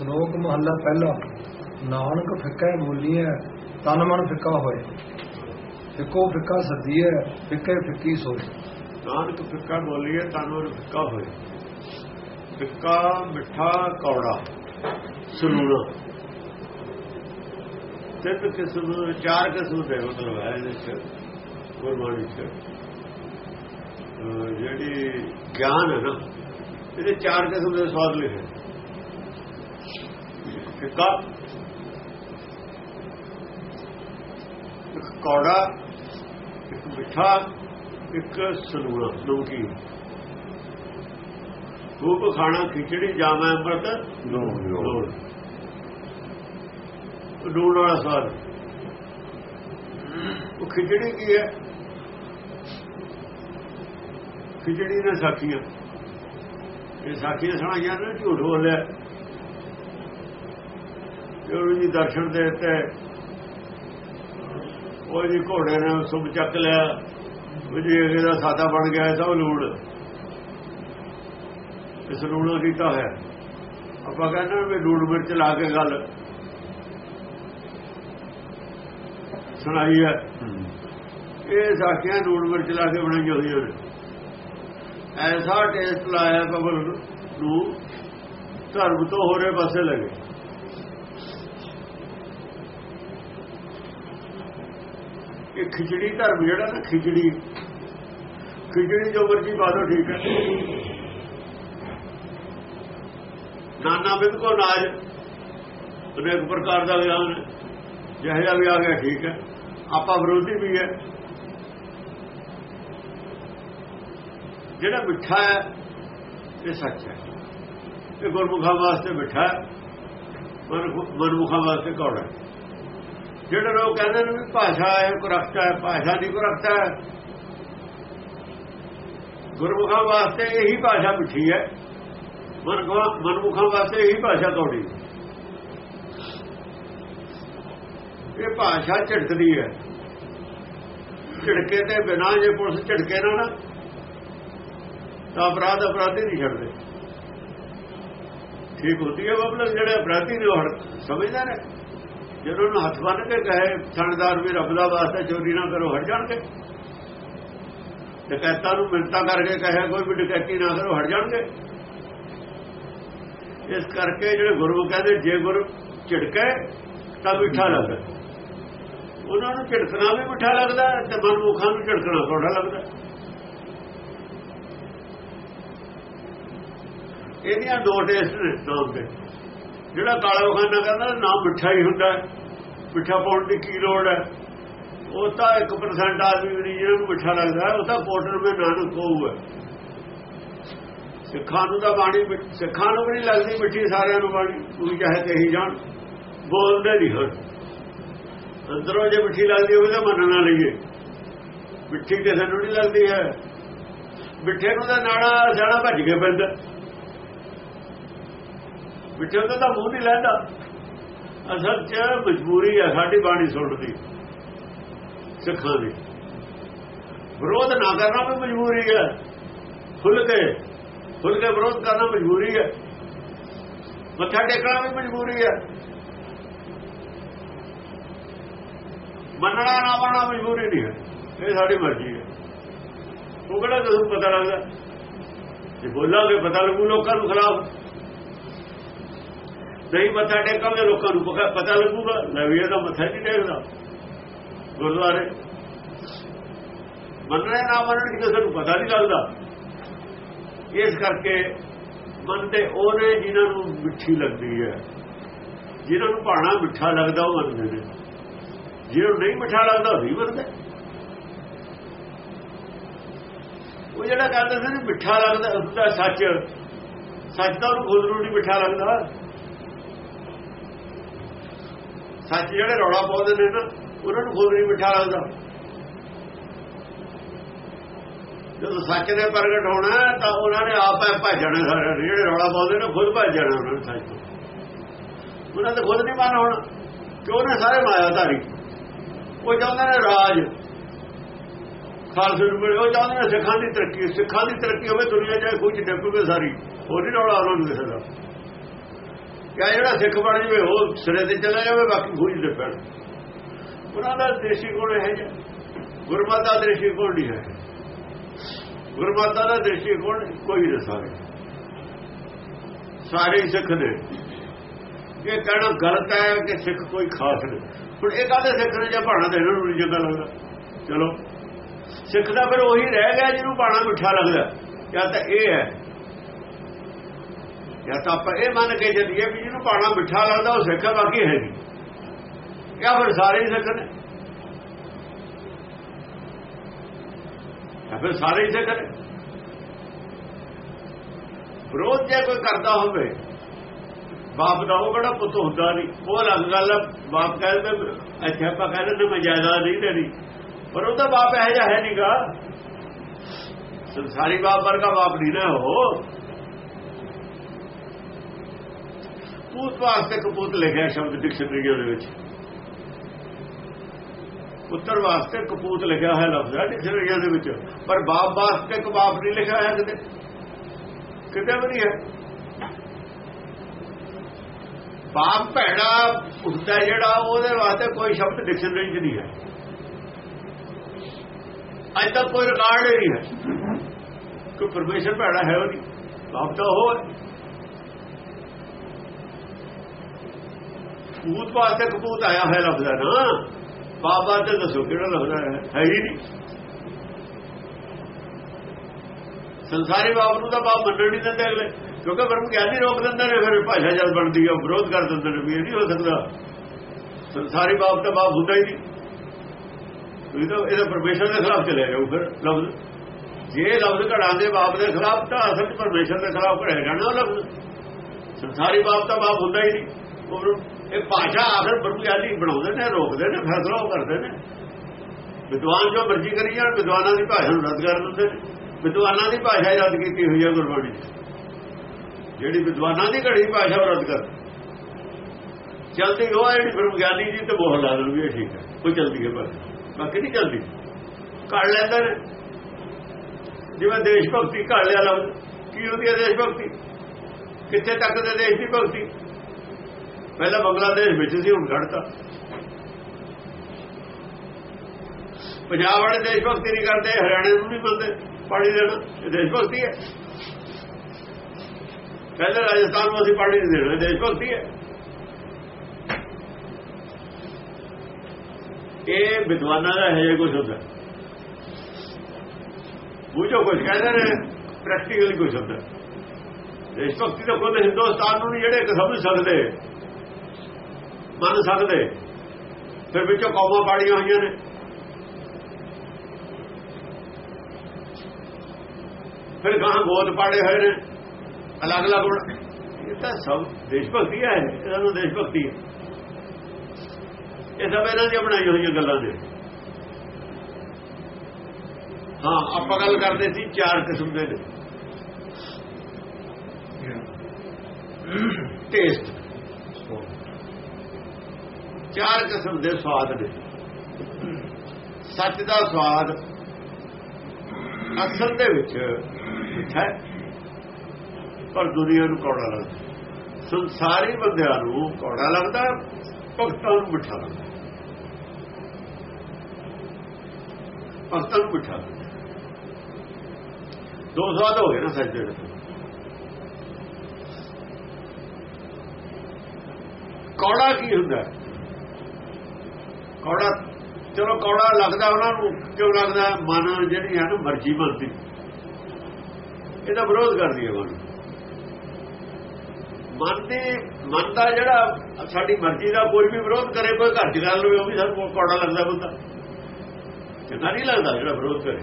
ਸ਼ਲੋਕ ਮਹੱਲਾ ਪਹਿਲਾ। ਨਾਨਕ ਫਿੱਕਾ ਬੋਲੀਐ ਤਨ ਮਨ ਫਿੱਕਾ ਹੋਏ। ਫਿੱਕੋ ਫਿੱਕਾ ਸਦੀਐ ਫਿੱਕੇ ਫਿੱਕੀ ਸੋਏ। ਨਾਨਕ ਫਿੱਕਾ ਬੋਲੀਏ ਤਨ ਮਨ ਫਿੱਕਾ ਹੋਏ। ਫਿੱਕਾ, ਮਿੱਠਾ, ਕੌੜਾ ਸੁਣੂਣਾ ਤਿੰਨ ਕਿਸਮ, ਚਾਰ ਕਿਸਮ ਦੇ ਮਤਲਬ ਹੈ ਇਹਦੇ ਚ ਗੁਰਬਾਣੀ ਚ ਜਿਹੜੀ ਗਿਆਨ ਹੈ ਨਾ, ਇਹਦੇ ਚਾਰ ਕਿਸਮ ਦੇ ਸਵਾਦ ਲਿਖੇ। ਫਿੱਕਾ ਇੱਕ ਕੌੜਾ ਇੱਕ ਮਿੱਠਾ ਇੱਕ ਸਲੂਣਾ ਨਮਕੀਨ ਰੂਪ ਖਾਣਾ ਖਿਚੜੀ ਜਾਮਾ ਅੰਮ੍ਰਿਤ? ਲੂਣ ਲੂਣ ਵਾਲਾ ਸਵਾਦ ਉਹ ਖਿਚੜੀ ਕੀ ਹੈ? ਖਿਚੜੀ ਨੇ ਸਾਖੀਆਂ। ਇਹ ਸਾਖੀਆਂ ਸੁਣਾਈਆਂ ਨੇ ਝੂਠ ਬੋਲਿਆ। ਉਹ ਜੀ ਦਰਸ਼ਨ ਦੇ ਦਿੱਤੇ। ਉਹ ਜੀ ਘੋੜੇ ਨੇ ਸੁਭ ਚੱਕ ਲਿਆ। ਉਹ ਜੀ ਅਗੇ ਦਾ ਸਾਦਾ ਬਣ ਗਿਆ ਸਭ ਲੂੜ। ਇਸ ਲੂਣਾ ਕੀਤਾ ਹੈ ਆਪਾਂ ਕਹਿੰਦੇ ਵੀ ਲੂੜ ਮਿਰਚ ਲਾ ਕੇ ਗੱਲ। ਸੁਣਾਈ ਹੈ। ਇਹ ਸਾਖੀਆਂ ਲੂੜ ਮਿਰਚ ਲਾ ਕੇ ਬਣਾਈ ਹੋਈ ਨੇ ਐਸਾ ਟੇਸਟ ਲਾਇਆ ਕਬਰ ਨੂੰ। ਧਰਮ ਤੋਂ ਹੋਰੇ ਪਾਸੇ ਲੱਗੇ। ਇਹ ਖਿਚੜੀ ਧਰਮ ਜਿਹੜਾ ਨਾ ਖਿਚੜੀ। ਖਿਚੜੀ ਜੋ ਮਰਜ਼ੀ ਬਾਦੋ ਠੀਕ ਹੈ। ਨਾਨਾ ਬਿੰਦ ਕੋ ਨਾਜ। ਅਨੇਕ ਪ੍ਰਕਾਰ ਦਾ ਗਿਆਨ ਜਿਹੜਾ ਵੀ ਆ ਗਿਆ, ਠੀਕ ਹੈ। ਆਪਾਂ ਵਿਰੋਧੀ ਵੀ ਹੈ। ਜਿਹੜਾ ਮਿੱਠਾ ਹੈ, ਇਹ ਸੱਚ ਹੈ। ਇਹ ਗੁਰਮੁਖਾਂ ਵਾਸਤੇ ਮਿੱਠਾ ਹੈ। ਮਨਮੁਖਾਂ ਵਾਸਤੇ ਕੌੜਾ ਹੈ। ਜਿਹੜੇ ਲੋਕ ਕਹਿੰਦੇ ਨੇ ਵੀ ਭਾਸ਼ਾ ਹੈ ਕੁਰਖਤਾ ਹੈ, ਭਾਸ਼ਾ ਦੀ ਕੁਰਖਤਾ ਹੈ। ਗੁਰਮੁਖਾਂ ਵਾਸਤੇ ਇਹੀ ਭਾਸ਼ਾ ਮਿੱਠੀ ਹੈ। ਮਨਮੁਖਾਂ ਵਾਸਤੇ ਇਹੀ ਭਾਸ਼ਾ ਕੌੜੀ ਇਹ ਭਾਸ਼ਾ ਝਟਕਦੀ ਹੈ। ਝਟਕੇ ਤੇ ਬਿਨਾਂ ਜੇ ਪੁਲਿਸ ਝਟਕੇ ਨਾ ਨਾ, ਤਾਂ ਅਪਰਾਧ ਅਪਰਾਧੀ ਨਹੀਂ ਛੱਡਦੇ। ਠੀਕ ਹੁੰਦੀ ਹੈ ਮਤਲਬ ਜਿਹੜੇ ਅਪਰਾਧੀ ਨੇ ਉਹ ਸਮਝਦੇ ਨੇ ਜਦੋਂ ਨੂੰ ਹੱਥ ਬੰਨ ਕੇ ਕਹੇ, ਥਣਦਾਰ ਵੀ ਰੱਬ ਦਾ ਵਾਸਤਾ, ਚੋਰੀ ਨਾ ਕਰੋ, ਹਟ ਜਾਣਗੇ। ਡਕੈਤਾਂ ਨੂੰ ਮਿੰਤਾ ਕਰਕੇ ਕਹੇ, ਕੋਈ ਵੀ ਡਕੈਤੀ ਨਾ ਕਰੋ, ਹਟ ਜਾਣਗੇ। ਇਸ ਕਰਕੇ ਜਿਹੜੇ ਗੁਰੂ ਕਹਿੰਦੇ, ਜੇ ਗੁਰੂ ਝਿੜਕੇ, ਤਾਂ ਮਿੱਠਾ ਲੱਗਦਾ। ਉਹਨਾਂ ਨੂੰ ਝਿੜਕਣਾ ਵੀ ਮਿੱਠਾ ਲੱਗਦਾ ਤੇ ਮਨਮੁਖਾਂ ਨੂੰ ਝਿੜਕਣਾ ਥੋੜਾ ਲੱਗਦਾ ਇਹਦੀਆਂ ਦੋ ਟੇਸਟ ਨੇ ਨਾਮ ਦੇ। ਜਿਹੜਾ ਕਾਲਾ ਬਖਾਨਾ ਕਰਦਾ ਨਾ ਮਿੱਠਾ ਹੀ ਹੁੰਦਾ। ਮਿੱਠਾ ਪਾਉਣ ਦੀ ਕੀ ਲੋੜ ਹੈ? ਉਹ ਤਾਂ 1% ਆਦਮੀ ਵੀ ਨਹੀਂ, ਜਿਹਨੂੰ ਮਿੱਠਾ ਲੱਗਦਾ ਉਹ ਤਾਂ ਪੋਟਰ ਵਿੱਚ ਨਾਨਕ ਕੋਊ ਹੈ। ਸਿੱਖਾਂ ਨੂੰ ਤਾਂ ਬਾਣੀ ਸਿੱਖਾਂ ਨੂੰ ਵੀ ਨਹੀਂ ਲੱਗਦੀ ਮਿੱਠੀ, ਸਾਰਿਆਂ ਨੂੰ ਬਾਣੀ ਕੋਈ ਚਾਹੇ ਕਹੀ ਜਾਣ। ਬੋਲਦੇ ਨਹੀਂ ਹਰ। ਅੰਦਰੋਂ ਜੇ ਮਿੱਠੀ ਲੱਗਦੀ ਹੋਵੇ ਤਾਂ ਮੰਨਣਾ ਲਈਏ। ਮਿੱਠੀ ਕਿਸੇ ਨੂੰ ਨਹੀਂ ਲੱਗਦੀ ਹੈ। ਮਿੱਠੇ ਨੂੰ ਤਾਂ ਨਾੜਾ ਸਿਆਣਾ ਭੱਜ ਕੇ ਪੈਂਦਾ। ਮਿੱਠੇ ਦਾ ਤਾਂ ਮੂੰਹ ਨਹੀਂ ਲੈਂਦਾ। ਅਸਲ 'ਚ ਮਜਬੂਰੀ ਹੈ ਸਾਡੀ ਬਾਣੀ ਸੁਣਨ ਸਿੱਖਾਂ ਦੀ। ਵਿਰੋਧ ਨਾ ਕਰਨਾ ਵੀ ਮਜਬੂਰੀ ਹੈ ਖੁੱਲ ਕੇ ਖੁੱਲ ਕੇ ਵਿਰੋਧ ਕਰਨਾ ਮਜਬੂਰੀ ਹੈ ਮੱਥਾ ਟੇਕਣਾ ਵੀ ਮਜਬੂਰੀ ਹੈ ਮੰਨਣਾ ਨਾ ਮੰਨਣਾ ਮਜਬੂਰੀ ਨਹੀਂ ਹੈ ਇਹ ਸਾਡੀ ਮਰਜ਼ੀ ਹੈ ਉਹ ਕਿਹੜਾ ਤੁਹਾਨੂੰ ਪਤਾ ਲੱਗਦਾ? ਜੇ ਬੋਲਾਂਗੇ, ਪਤਾ ਲੱਗੂ ਲੋਕਾਂ ਨੂੰ ਖਿਲਾਫ। ਨਹੀਂ ਮੱਥਾ ਟੇਕਾਂਗੇ, ਲੋਕਾਂ ਨੂੰ ਪਤਾ ਲੱਗੂਗਾ। ਨਵੀਂ ਦਾ ਮੱਥਾ ਨਹੀਂ ਟੇਕਦਾ। ਗੁਰਦੁਆਰੇ। ਮੰਨਣਾ ਨਾ ਮੰਨਣ ਕਿਸੇ ਨੂੰ ਪਤਾ ਨਹੀਂ ਲੱਗਦਾ। ਇਸ ਕਰਕੇ ਮੰਨਦੇ ਉਹਨੇ ਜਿਨ੍ਹਾਂ ਨੂੰ ਮਿੱਠੀ ਲੱਗਦੀ ਹੈ, ਜਿਨ੍ਹਾਂ ਨੂੰ ਭਾਣਾ ਮਿੱਠਾ ਲੱਗਦਾ, ਉਹ ਮੰਨਦੇ ਨੇ। ਜਿਹਨੂੰ ਨਹੀਂ ਮਿੱਠਾ ਲੱਗਦਾ, ਉਹ ਨਹੀਂ ਮੰਨਦੇ। ਉਹ ਜਿਹੜਾ ਕਹਿੰਦੇ ਨੇ, ਮਿੱਠਾ ਲੱਗਦਾ, ਉਹਦਾ ਸੱਚ ਸੱਚ ਤਾਂ ਉਹਨੂੰ ਖੁਦ ਨੂੰ ਨਹੀਂ ਮਿੱਠਾ ਲੱਗਦਾ। ਸੱਚ ਜਿਹੜੇ ਰੌਲਾ ਪਾਉਂਦੇ ਨੇ ਨਾ, ਉਹਨਾਂ ਨੂੰ ਖੁਦ ਨਹੀਂ ਮਿੱਠਾ ਲੱਗਦਾ। ਜਦੋਂ ਸੱਚ ਨੇ ਪ੍ਰਗਟ ਹੋਣਾ ਤਾਂ ਉਹਨਾਂ ਨੇ ਆਪ ਹੈ ਭੱਜਣਾ ਸਾਰੇ ਜਿਹੜੇ ਰੌਲਾ ਪਾਉਂਦੇ ਨੇ ਖੁਦ ਭੱਜ ਜਾਣਾ ਉਹਨਾਂ ਨੂੰ ਸੱਚ ਉਹਨਾਂ ਤੇ ਖੁਦ ਨਹੀਂ ਮੰਨ ਹੋਣਾ, ਕਿਉਂ ਨੇ ਸਾਰੇ ਮਾਇਆਧਾਰੀ। ਉਹ ਚਾਹੁੰਦੇ ਨੇ ਰਾਜ। ਖਾਲਸੇ ਨੂੰ ਉਹ ਚਾਹੁੰਦੇ ਨੇ ਸਿੱਖਾਂ ਦੀ ਤਰੱਕੀ, ਸਿੱਖਾਂ ਦੀ ਤਰੱਕੀ ਹੋਵੇ, ਦੁਨੀਆ 'ਚ ਖੁਦ ਡੱਬੇ ਸਾਰੀ, ਹੋਰ ਨਹੀਂ ਰੌਲਾ ਉਹਨਾਂ ਨੂੰ ਕਿਸੇ ਦਾ ਜਾਂ ਜਿਹੜਾ ਸਿੱਖ ਬਣ ਜਵੇ, ਉਹ ਸਿਰੇ ਤੇ ਚਲਾ ਜਾਵੇ, ਬਾਕੀ ਭੂਜ ਦੇ ਪੈਣ। ਉਹਨਾਂ ਦਾ ਦ੍ਰਿਸ਼ਟੀਕੋਣ ਹੈ ਜੀ ਗੁਰਮਤਿ ਦਾ ਦ੍ਰਿਸ਼ਟੀਕੋਣ ਨਹੀਂ ਹੈ। ਗੁਰਮਤਿ ਦਾ ਦ੍ਰਿਸ਼ਟੀਕੋਣ ਕੋਈ ਨਹੀਂ ਸਾਰੇ ਸਾਰੇ ਸਿੱਖ ਨੇ। ਇਹ ਕਹਿਣਾ ਗਲਤ ਹੈ ਕਿ ਸਿੱਖ ਕੋਈ ਖਾਸ ਨਹੀਂ। ਹੁਣ ਇਹ ਕਾਹਦੇ ਸਿੱਖ ਨੇ? ਜਾਂ ਭਾਣਾ ਦੇ ਇਹਨਾਂ ਨੂੰ ਨਹੀਂ ਚੰਗਾ ਲੱਗਦਾ। ਚਲੋ। ਸਿੱਖ ਦਾ ਫਿਰ ਉਹੀ ਰਹਿ ਗਿਆ ਜਿਹਨੂੰ ਭਾਣਾ ਮਿੱਠਾ ਲੱਗਦਾ। ਜਾਂ ਤਾਂ ਇਹ ਹੈ ਜਾਂ ਤਾਂ ਆਪਾਂ ਇਹ ਮੰਨ ਕੇ ਚੱਲੀਏ ਵੀ ਜਿਹਨੂੰ ਭਾਣਾ ਮਿੱਠਾ ਲੱਗਦਾ, ਉਹ ਸਿੱਖ ਹੈ ਬਾਕੀ ਹੈ ਨਹੀਂ। ਜਾਂ ਫਿਰ ਸਾਰੇ ਹੀ ਸਿੱਖ ਨੇ? ਜਾਂ ਫਿਰ ਸਾਰੇ ਹੀ ਸਿੱਖ ਨੇ? ਵਿਰੋਧ ਜੇ ਕੋਈ ਕਰਦਾ ਹੋਵੇ, ਬਾਪ ਦਾ ਉਹ ਕਿਹੜਾ ਪੁੱਤ ਹੁੰਦਾ ਨਹੀਂ। ਉਹ ਅਲੱਗ ਗੱਲ ਹੈ ਬਾਪ ਕਹਿੰਦੇ ਇੱਥੇ ਆਪਾਂ ਕਹਿੰਦੇ ਨੇ ਮੈਂ ਜਾਇਦਾਦ ਨਹੀਂ ਦੇਣੀ। ਪਰ ਉਹਦਾ ਬਾਪ ਇਹ ਜਿਹਾ ਹੈ ਨਹੀਂਗਾ ਸੰਸਾਰੀ ਬਾਪ ਵਰਗਾ ਬਾਪ ਨਹੀਂ ਨਾ ਉਹ। ਕਪੂਤ ਵਾਸਤੇ ਕਪੂਤ ਲਿਖਿਆ ਸ਼ਬਦ ਡਿਕਸ਼ਨਰੀ ਦੇ ਵਿੱਚ। ਪੁੱਤਰ ਵਾਸਤੇ ਕਪੂਤ ਲਿਖਿਆ ਹੋਇਆ ਲਫ਼ਜ਼ ਹੈ ਡਿਕਸ਼ਨਰੀ ਦੇ ਵਿੱਚ। ਪਰ ਬਾਪ ਵਾਸਤੇ ਕਬਾਪ ਨਹੀਂ ਲਿਖਿਆ ਹੋਇਆ ਕਿਤੇ। ਕਿਤੇ ਵੀ ਨਹੀਂ ਹੈ। ਬਾਪ ਭੈੜਾ ਹੁੰਦਾ ਜਿਹੜਾ, ਉਹਦੇ ਵਾਸਤੇ ਕੋਈ ਸ਼ਬਦ ਡਿਕਸ਼ਨਰੀ 'ਚ ਨਹੀਂ ਹੈ। ਅੱਜ ਤੱਕ ਕੋਈ ਰਿਕਾਰਡ ਹੀ ਨਹੀਂ ਹੈ। ਕਿ ਪਰਮੇਸ਼ਰ ਭੈੜਾ ਹੈ ਉਹ ਨਹੀਂ। ਬਾਪ ਤਾਂ ਉਹ ਹੈ। ਕਪੂਤ ਵਾਸਤੇ ਕਪੂਤ ਆਇਆ ਹੋਇਆ ਲਫ਼ਜ਼ ਹੈ ਨਾ। ਬਾਬਾ ਤੇ ਦੱਸੋ ਕਿਹੜਾ ਲਫ਼ਜ਼ ਹੈ ਹੈ ਹੀ ਨਹੀਂ। ਸੰਸਾਰੀ ਬਾਪ ਨੂੰ ਤਾਂ ਬਾਪ ਮੰਨਣ ਨਹੀਂ ਦਿੰਦੇ ਅਗਲੇ। ਕਿਉਂਕਿ ਬਰਮ ਗਿਆਨੀ ਰੋਕ ਦਿੰਦੇ ਨੇ, ਫਿਰ ਭਾਸ਼ਾ ਜਦ ਬਣਦੀ ਹੈ ਵਿਰੋਧ ਕਰ ਦਿੰਦੇ ਨੇ ਵੀ ਇਹ ਨਹੀਂ ਹੋ ਸਕਦਾ। ਸੰਸਾਰੀ ਬਾਪ ਤਾਂ ਬਾਪ ਹੁੰਦਾ ਹੀ ਨਹੀਂ। ਇਹ ਤਾਂ ਇਹਦਾ ਪਰਮੇਸ਼ਰ ਦੇ ਖਿਲਾਫ ਚਲੇ ਜਾਓ ਫਿਰ ਲਫ਼ਜ਼। ਜੇ ਲਫ਼ਜ਼ ਘੜਾਂ ਦੇ ਬਾਪ ਦੇ ਖਿਲਾਫ, ਤਾਂ ਅਸਲ ਪਰਮੇਸ਼ਰ ਦੇ ਖਿਲਾਫ ਘੜਿਆ ਜਾਣਾ ਉਹ ਲਫ਼ਜ਼। ਸੰਸਾਰੀ ਬਾਪ ਤਾਂ ਬਾਪ ਹੁੰਦਾ ਹੀ ਨਹੀਂ। ਉਹ ਇਹ ਭਾਸ਼ਾ ਆਖਰ ਬਰਮ ਬਣਾਉਂਦੇ ਨੇ, ਰੋਕਦੇ ਨੇ, ਫੈਸਲਾ ਉਹ ਕਰਦੇ ਨੇ। ਵਿਦਵਾਨ ਜੋ ਮਰਜ਼ੀ ਕਰੀ ਜਾਣ, ਵਿਦਵਾਨਾਂ ਦੀ ਭਾਸ਼ਾ ਨੂੰ ਰੱਦ ਕਰ ਦਿੰਦੇ ਨੇ। ਵਿਦਵਾਨਾਂ ਦੀ ਭਾਸ਼ਾ ਰੱਦ ਕੀਤੀ ਹੋਈ ਹੈ ਗੁਰਬਾਣੀ ਜਿਹੜੀ ਵਿਦਵਾਨਾਂ ਦੀ ਘੜੀ ਭਾਸ਼ਾ ਰੱਦ ਕਰ ਚਲਦੀ ਉਹ ਜਿਹੜੀ ਬ੍ਰਹਮ ਜੀ ਤੇ ਬੋਲ ਲਾ ਵੀ ਇਹ ਠੀਕ ਹੈ ਕੋਈ ਚਲਦੀ ਹੈ ਬਸ ਬਾਕੀ ਨਹੀਂ ਚਲਦੀ। ਘੜ ਲੈਂਦਾ ਨੇ। ਜਿਵੇਂ ਦੇਸ਼ ਭਗਤੀ ਘੜ ਲਿਆ ਲਫ਼ਜ਼। ਕੀ ਹੁੰਦੀ ਹੈ ਦੇਸ਼ ਭਗਤੀ? ਕਿੱਥੇ ਤੱਕ ਦੇ ਦੇਸ਼ ਦੀ ਭਗਤੀ? ਪਹਿਲਾਂ ਬੰਗਲਾਦੇਸ਼ ਵਿੱਚ ਸੀ, ਹੁਣ ਘੜਤਾ। ਪੰਜਾਬ ਵਾਲੇ ਦੇਸ਼ ਭਗਤੀ ਨਹੀਂ ਕਰਦੇ, ਹਰਿਆਣੇ ਨੂੰ ਨਹੀਂ ਮੰਨਦੇ ਪਾਣੀ ਦੇਣਾ, ਇਹ ਦੇਸ਼ ਭਗਤੀ ਹੈ। ਪਹਿਲੇ ਰਾਜਸਥਾਨ ਨੂੰ ਅਸੀਂ ਪਾਣੀ ਨਹੀਂ ਦੇਣਾ ਦੇਸ਼ ਭਗਤੀ ਹੈ। ਇਹ ਵਿਦਵਾਨਾਂ ਦਾ ਹੈ ਕੁਝ ਹੁੰਦਾ। ਬੁਝੋ ਕੁਝ ਕਹਿੰਦੇ ਨੇ, ਪ੍ਰੈਕਟੀਕਲ ਕੁਝ ਹੁੰਦਾ। ਦੇਸ਼ ਭਗਤੀ ਤਾਂ ਖੁਦ ਹਿੰਦੁਸਤਾਨ ਨੂੰ ਨਹੀਂ ਜਿਹੜੇ ਸਮਝ ਸਕਦੇ। ਮੰਨ ਸਕਦੇ? ਫਿਰ ਵਿੱਚੋਂ ਕੌਮਾਂ ਪਾੜੀਆਂ ਹੋਈਆਂ ਨੇ। ਫਿਰ ਗਾਂ ਗੋਦ ਪਾੜੇ ਹੋਏ ਨੇ। ਅਲੱਗ ਅਲੱਗ ਇਹ ਤਾਂ ਸਭ ਦੇਸ਼ ਭਗਤੀ ਹੈ ਇਹਨਾਂ ਨੂੰ ਦੇਸ਼ ਭਗਤੀ ਹੈ। ਇਹ ਸਭ ਇਹਨਾਂ ਦੀਆਂ ਬਣਾਈਆਂ ਹੋਈਆਂ ਗੱਲਾਂ ਨੇ। ਹਾਂ ਆਪਾਂ ਗੱਲ ਕਰਦੇ ਸੀ ਚਾਰ ਕਿਸਮ ਦੇ ਨੇ। ਟੇਸਟ ਚਾਰ ਕਿਸਮ ਦੇ ਸਵਾਦ ਨੇ। ਸੱਚ ਦਾ ਸਵਾਦ ਅਸਲ ਦੇ ਵਿੱਚ ਮਿੱਠਾ ਪਰ ਦੁਨੀਆ ਨੂੰ ਕੌੜਾ ਲੱਗਦਾ ਸੰਸਾਰੀ ਬੰਦਿਆਂ ਨੂੰ ਕੌੜਾ ਲੱਗਦਾ ਭਗਤਾਂ ਨੂੰ ਮਿੱਠਾ ਲੱਗਦਾ ਭਗਤਾਂ ਨੂੰ ਮਿੱਠਾ ਦੋ ਸਵਾਦ ਹੋ ਗਏ ਨਾ ਸੱਚ ਦੇ ਕੌੜਾ ਕੀ ਹੁੰਦਾ ਕੌੜਾ, ਚਲੋ ਕੌੜਾ ਲੱਗਦਾ ਉਹਨਾਂ ਨੂੰ, ਕਿਉਂ ਲੱਗਦਾ? ਮਨ ਜਿਹੜੀ ਹੈ ਨਾ, ਮਰਜ਼ੀ ਮੰਨਦੀ ਇਹਦਾ ਵਿਰੋਧ ਕਰਦੀ ਹੈ ਮਨ। ਮਨ ਦੇ, ਮਨ ਦਾ ਜਿਹੜਾ, ਸਾਡੀ ਮਰਜ਼ੀ ਦਾ ਕੋਈ ਵੀ ਵਿਰੋਧ ਕਰੇ, ਕੋਈ ਘਰ ਦੀ ਗੱਲ ਹੋਵੇ, ਉਹ ਵੀ ਸਾਨੂੰ ਕੌੜਾ ਲੱਗਦਾ ਬੰਦਾ। ਚੰਗਾ ਨਹੀਂ ਲੱਗਦਾ ਜਿਹੜਾ ਵਿਰੋਧ ਕਰੇ।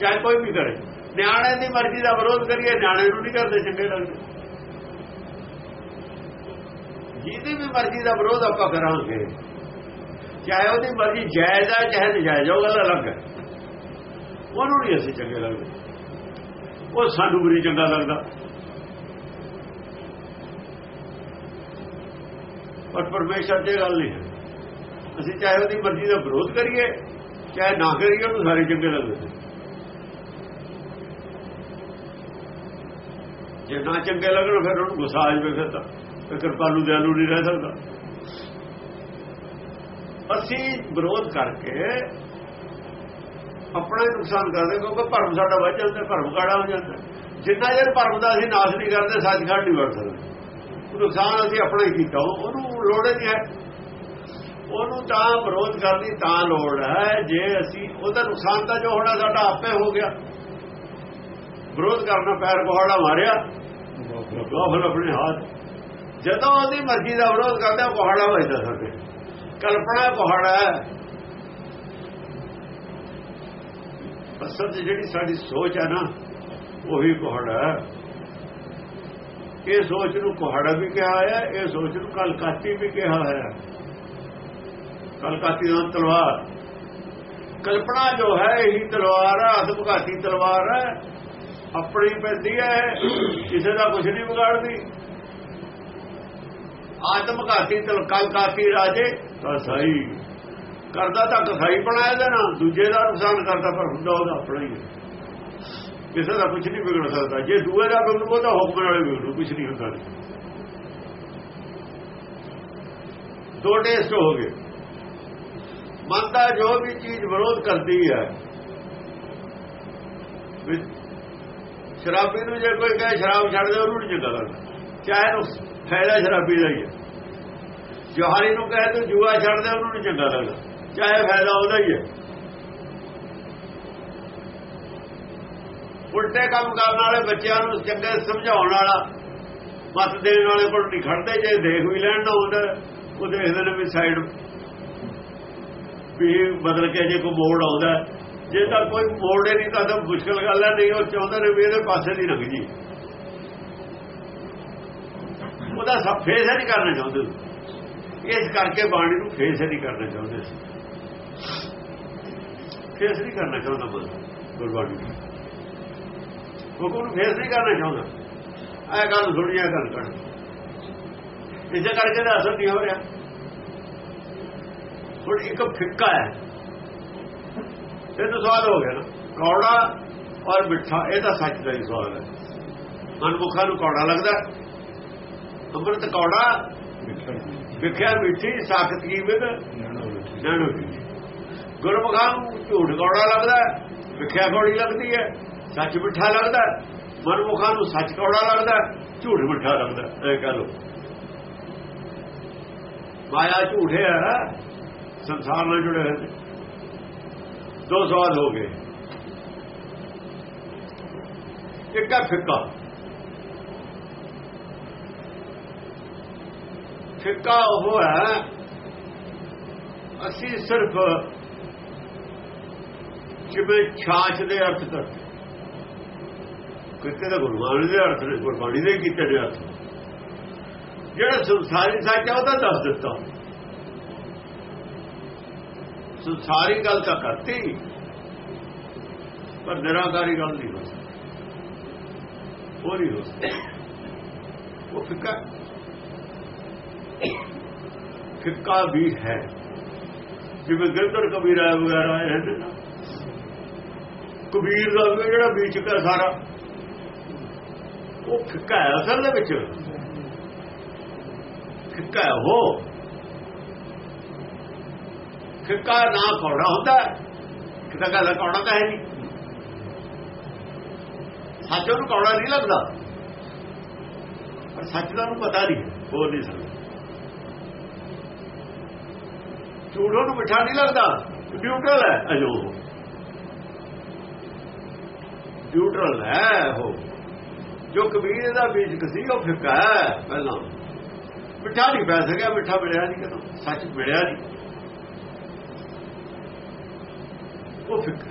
ਚਾਹੇ ਕੋਈ ਵੀ ਕਰੇ। ਨਿਆਣੇ ਦੀ ਮਰਜ਼ੀ ਦਾ ਵਿਰੋਧ ਕਰੀਏ ਨਿਆਣੇ ਨੂੰ ਨਹੀਂ ਕਰਦੇ ਚੰਗੇ ਲੱਗਦੇ। ਜਿਹਦੀ ਵੀ ਮਰਜ਼ੀ ਦਾ ਵਿਰੋਧ ਆਪਾਂ ਕਰਾਂਗੇ ਚਾਹੇ ਉਹਦੀ ਮਰਜ਼ੀ, ਜਾਇਜ਼ ਹੈ ਚਾਹੇ ਨਜਾਇਜ਼ ਉਹ ਗੱਲ ਅਲੱਗ ਹੈ ਉਹਨੂੰ ਨਹੀਂ ਅਸੀਂ ਚੰਗੇ ਲੱਗਦੇ। ਉਹ ਸਾਨੂੰ ਵੀ ਚੰਗਾ ਲੱਗਦਾ। ਪਰ ਪਰਮੇਸ਼ਰ ਦੀ ਗੱਲ ਨਹੀਂ ਹੈ। ਅਸੀਂ ਚਾਹੇ ਉਹਦੀ ਮਰਜ਼ੀ ਦਾ ਵਿਰੋਧ ਕਰੀਏ, ਚਾਹੇ ਨਾ ਕਰੀਏ, ਉਹਨੂੰ ਸਾਰੇ ਚੰਗੇ ਲੱਗਦੇ ਜੇ ਨਾ ਚੰਗੇ ਲੱਗਣ, ਫਿਰ ਉਹਨੂੰ ਗੁੱਸਾ ਆ ਜਾਵੇ ਫਿਰ ਤਾਂ। ਤੇ ਕਿਰਪਾਲੂ ਦਿਆਲੂ ਨਹੀਂ ਰਹਿ ਸਕਦਾ। ਅਸੀਂ ਵਿਰੋਧ ਕਰਕੇ ਆਪਣਾ ਨੁਕਸਾਨ ਕਰਦੇ ਕਿਉਂਕਿ ਭਰਮ ਸਾਡਾ ਵੱਜ ਜਾਂਦਾ ਭਰਮ ਕਾੜਾ ਹੋ ਜਾਂਦਾ। ਜਿੰਨਾ ਜਰ ਭਰਮ ਦਾ ਅਸੀਂ ਨਾਸ਼ ਨਹੀਂ ਕਰਦੇ ਸੱਚਖੰਡ ਨਹੀਂ ਵੜ ਸਕਦੇ। ਨੁਕਸਾਨ ਅਸੀਂ ਆਪਣਾ ਹੀ ਕੀਤਾ। ਉਹਨੂੰ ਲੋੜ ਨਹੀਂ ਹੈ। ਉਹਨੂੰ ਤਾਂ ਵਿਰੋਧ ਕਰਨੀ ਤਾਂ ਲੋੜ ਹੈ ਜੇ ਅਸੀਂ ਉਹਦਾ ਨੁਕਸਾਨ ਤਾਂ ਜੋ ਹੋਣਾ ਸਾਡਾ ਆਪੇ ਹੋ ਗਿਆ। ਵਿਰੋਧ ਕਰਨਾ ਪੈਰ ਕੋਹੜਾ ਮਾਰਿਆ। ਗੋਫਲ ਆਪਣੇ ਹੱਥ। ਜਦੋਂ ਉਹਦੀ ਮਰਜ਼ੀ ਦਾ ਵਿਰੋਧ ਕਰਦਾ ਕੋਹੜਾ ਵੱਜਦਾ ਸਾਡੇ। ਕਲਪਨਾ ਕੋਹੜਾ ਹੈ। ਅਸਲ ਜਿਹੜੀ ਸਾਡੀ ਸੋਚ ਹੈ ਨਾ, ਉਹੀ ਕੋਹੜਾ ਹੈ। ਇਹ ਸੋਚ ਨੂੰ ਕੋਹੜਾ ਵੀ ਕਿਹਾ ਹੈ ਇਹ ਸੋਚ ਨੂੰ ਕਲਕਾਤੀ ਵੀ ਕਿਹਾ ਹੈ। ਕਲਕਾਤੀ ਦਾ ਤਲਵਾਰ। ਕਲਪਨਾ ਜੋ ਹੈ, ਇਹੀ ਤਲਵਾਰ ਹੈ ਆਤਮਘਾਤੀ ਤਲਵਾਰ ਹੈ। ਆਪਣੀ ਪੈਂਦੀ ਹੈ, ਕਿਸੇ ਦਾ ਕੁਝ ਨਹੀਂ ਵਿਗਾੜਦੀ। ਆਤਮਘਾਤੀ ਤਲ ਕਲਕਾਤੀ ਰਾਜੇ ਤਾਂ ਸਹੀ ਕਰਦਾ ਤਾਂ ਕਸਾਈ ਬਣਾਇਆ ਦੇ ਨਾ ਦੂਜੇ ਦਾ ਨੁਕਸਾਨ ਕਰਦਾ, ਪਰ ਹੁੰਦਾ ਉਹਦਾ ਆਪਣਾ ਹੀ ਕਿਸੇ ਦਾ ਕੁਝ ਨਹੀਂ ਵਿਗੜ ਸਕਦਾ। ਜੇ ਦੂਏ ਦਾ ਵਿਗੜੂ ਤਾਂ ਹੁਕਮ ਵਾਲੇ ਵਿਗੜੂ ਕੁਝ ਨਹੀਂ ਹੁੰਦਾ। ਦੋ ਟੇਸਟ ਹੋ ਗਏ। ਮਨ ਦਾ ਜੋ ਵੀ ਚੀਜ਼ ਵਿਰੋਧ ਕਰਦੀ ਹੈ ਸ਼ਰਾਬੀ ਨੂੰ ਜੇ ਕੋਈ ਕਹੇ, ਸ਼ਰਾਬ ਛੱਡ ਦੇ, ਉਹਨੂੰ ਨਹੀਂ ਚੰਗਾ ਲੱਗਦਾ। ਚਾਹੇ ਉਹ ਫਾਇਦਾ ਸ਼ਰਾਬੀ ਦਾ ਹੀ ਹੈ। ਜੋਹਾਰੀ ਨੂੰ ਕਹੇ ਤੂੰ ਜੂਆ ਛੱਡ ਦੇ, ਉਹਨੂੰ ਨਹੀਂ ਚੰਗਾ ਲੱਗਦਾ। ਚਾਹੇ ਫਾਇਦਾ ਉਹਦਾ ਹੀ ਹੈ। ਉਲਟੇ ਕੰਮ ਕਰਨ ਵਾਲੇ ਬੱਚਿਆਂ ਨੂੰ ਚੰਗੇ ਸਮਝਾਉਣ ਵਾਲਾ ਮਤ ਦੇਣ ਵਾਲੇ ਕੋਲ ਨਹੀਂ ਖੜਦੇ, ਜੇ ਦੇਖ ਵੀ ਲੈਣ ਨਾ ਹੁੰਦਾ ਉਹ ਦੇਖਦੇ ਨੇ ਵੀ ਸਾਈਡ ਵੀ ਬਦਲ ਕੇ ਜੇ ਕੋਈ ਮੋੜ ਆਉਂਦਾ ਜੇ ਤਾਂ ਕੋਈ ਮੋੜੇ ਨਹੀਂ ਤਾਂ ਤਾਂ ਮੁਸ਼ਕਲ ਗੱਲ ਹੈ, ਨਹੀਂ ਉਹ ਚਾਹੁੰਦੇ ਨੇ ਵੀ ਇਹਦੇ ਪਾਸੇ ਦੀ ਲੰਘ ਜੀ ਉਹਦਾ ਸਭ ਫੇਸ ਨਹੀਂ ਕਰਨਾ ਚਾਹੁੰਦੇ। ਇਸ ਕਰਕੇ ਬਾਣੀ ਨੂੰ ਫੇਸ ਨਹੀਂ ਕਰਨਾ ਚਾਹੁੰਦੇ ਸੀ ਫੇਸ ਨਹੀਂ ਕਰਨਾ ਚਾਹੁੰਦਾ ਬਸ, ਗੁਰਬਾਣੀ ਹੁਕਮ ਕੋਈ ਫੇਸ ਨਹੀਂ ਕਰਨਾ ਚਾਹੁੰਦਾ? ਇਹ ਗੱਲ ਸੁਣੀਆ ਗੱਲ ਕਰ। ਇਸੇ ਕਰਕੇ ਦਾ ਅਸਰ ਨਹੀਂ ਹੋ ਰਿਹਾ। ਹੁਣ ਇੱਕ ਫਿੱਕਾ ਹੈ। ਇਹ ਤਾਂ ਸਵਾਲ ਹੋ ਗਿਆ ਨਾ। ਕੌੜਾ ਔਰ ਮਿੱਠਾ, ਇਹ ਤਾਂ ਸੱਚ ਦਾ ਹੀ ਸਵਾਲ ਹੈ। ਮਨਮੁਖਾਂ ਨੂੰ ਕੌੜਾ ਲੱਗਦਾ। ਅੰਮ੍ਰਿਤ ਕੌੜਾ ਵਿਖਿਆ ਮਿੱਠੀ, ਸਾਖਤ ਕੀ ਵਿਦ ਨਣੋ ਗੁਰਮੁਖਾਂ ਨੂੰ ਝੂਠ ਕੌੜਾ ਲੱਗਦਾ ਵਿਖਿਆ ਕੌੜੀ ਲੱਗਦੀ ਹੈ, ਸੱਚ ਮਿੱਠਾ ਲੱਗਦਾ ਮਨਮੁਖਾਂ ਨੂੰ ਸੱਚ ਕੌੜਾ ਲੱਗਦਾ ਝੂਠ ਮਿੱਠਾ ਲੱਗਦਾ ਇਹ ਕਹ ਲੋ ਮਾਇਆ ਝੂਠ ਹੈ? ਸੰਸਾਰ ਨਾਲ ਜੁੜੇ ਹੋਏ ਨੇ। ਦੋ ਸਵਾਲ ਹੋ ਗਏ। ਇੱਕ ਹੈ ਫਿੱਕਾ। ਫਿੱਕਾ ਉਹ ਹੈ। ਅਸੀਂ ਸਿਰਫ ਜਿਵੇਂ ਛਾਛ ਦੇ ਅਰਥ ਕਰਦੇ ਕਿਤੇ ਦਾ ਗੁਰਬਾਣੀ ਦੇ ਅਰਥ ਨੇ, ਗੁਰਬਾਣੀ ਦੇ ਕੀਤੇ ਨੇ ਅਰਥ। ਜਿਹੜਾ ਸੰਸਾਰੀ ਸੱਚ ਹੈ ਉਹਦਾ ਦੱਸ ਦਿੱਤਾ। ਸੰਸਾਰੀ ਗੱਲ ਤਾਂ ਕਰਤੀ, ਪਰ ਨਿਰਾਕਾਰੀ ਗੱਲ ਨਹੀਂ ਹੋ ਸਕਦੀ। ਉਹ ਨਹੀਂ ਹੋ ਸਕਦੀ। ਉਹ ਫਿੱਕਾ ਫਿੱਕਾ ਵੀ ਹੈ। ਜਿਵੇਂ ਗਿਰਦਰ ਕਬੀਰਾ ਵਗੈਰਾ ਹੈ ਨਾ। ਕਬੀਰ ਦਾ ਜਿਹੜਾ ਵਿੱਚ ਦਾ ਸਾਰਾ, ਉਹ ਫਿੱਕਾ ਹੈ ਅਸਲ ਦੇ ਵਿੱਚ। ਫਿੱਕਾ ਹੈ ਉਹ। ਫਿੱਕਾ ਨਾ ਕੌੜਾ ਹੁੰਦਾ। ਕਿਤਾ ਗੱਲ ਕੌੜਾ ਤਾਂ ਹੈ ਨਹੀਂ। ਸੱਚ ਨੂੰ ਕੌੜਾ ਨਹੀਂ ਲੱਗਦਾ। ਪਰ ਸੱਚ ਦਾ ਨੂੰ ਪਤਾ ਨਹੀਂ। ਬੋਲ ਨਹੀਂ ਸਕਦਾ। ਝੂਠੋ ਨੂੰ ਮਿੱਠਾ ਨਹੀਂ ਲੱਗਦਾ ਨਿਊਟਰਲ ਹੈ। ਅਜੋ। ਨਿਊਟਰਲ ਹੈ ਉਹ। ਜੋ ਕਬੀਰ ਦਾ ਬੀਜ ਕਸੀ ਉਹ ਫਿੱਕਾ ਹੈ ਪਹਿਲਾਂ। ਮਿੱਠਾ ਨਹੀਂ ਪੈ ਸਕਿਆ ਮਿੱਠਾ ਮਿਲਿਆ ਨਹੀਂ ਕਦੋਂ ਸੱਚ ਮਿਲਿਆ ਨਹੀਂ। ਉਹ ਫਿੱਕਾ।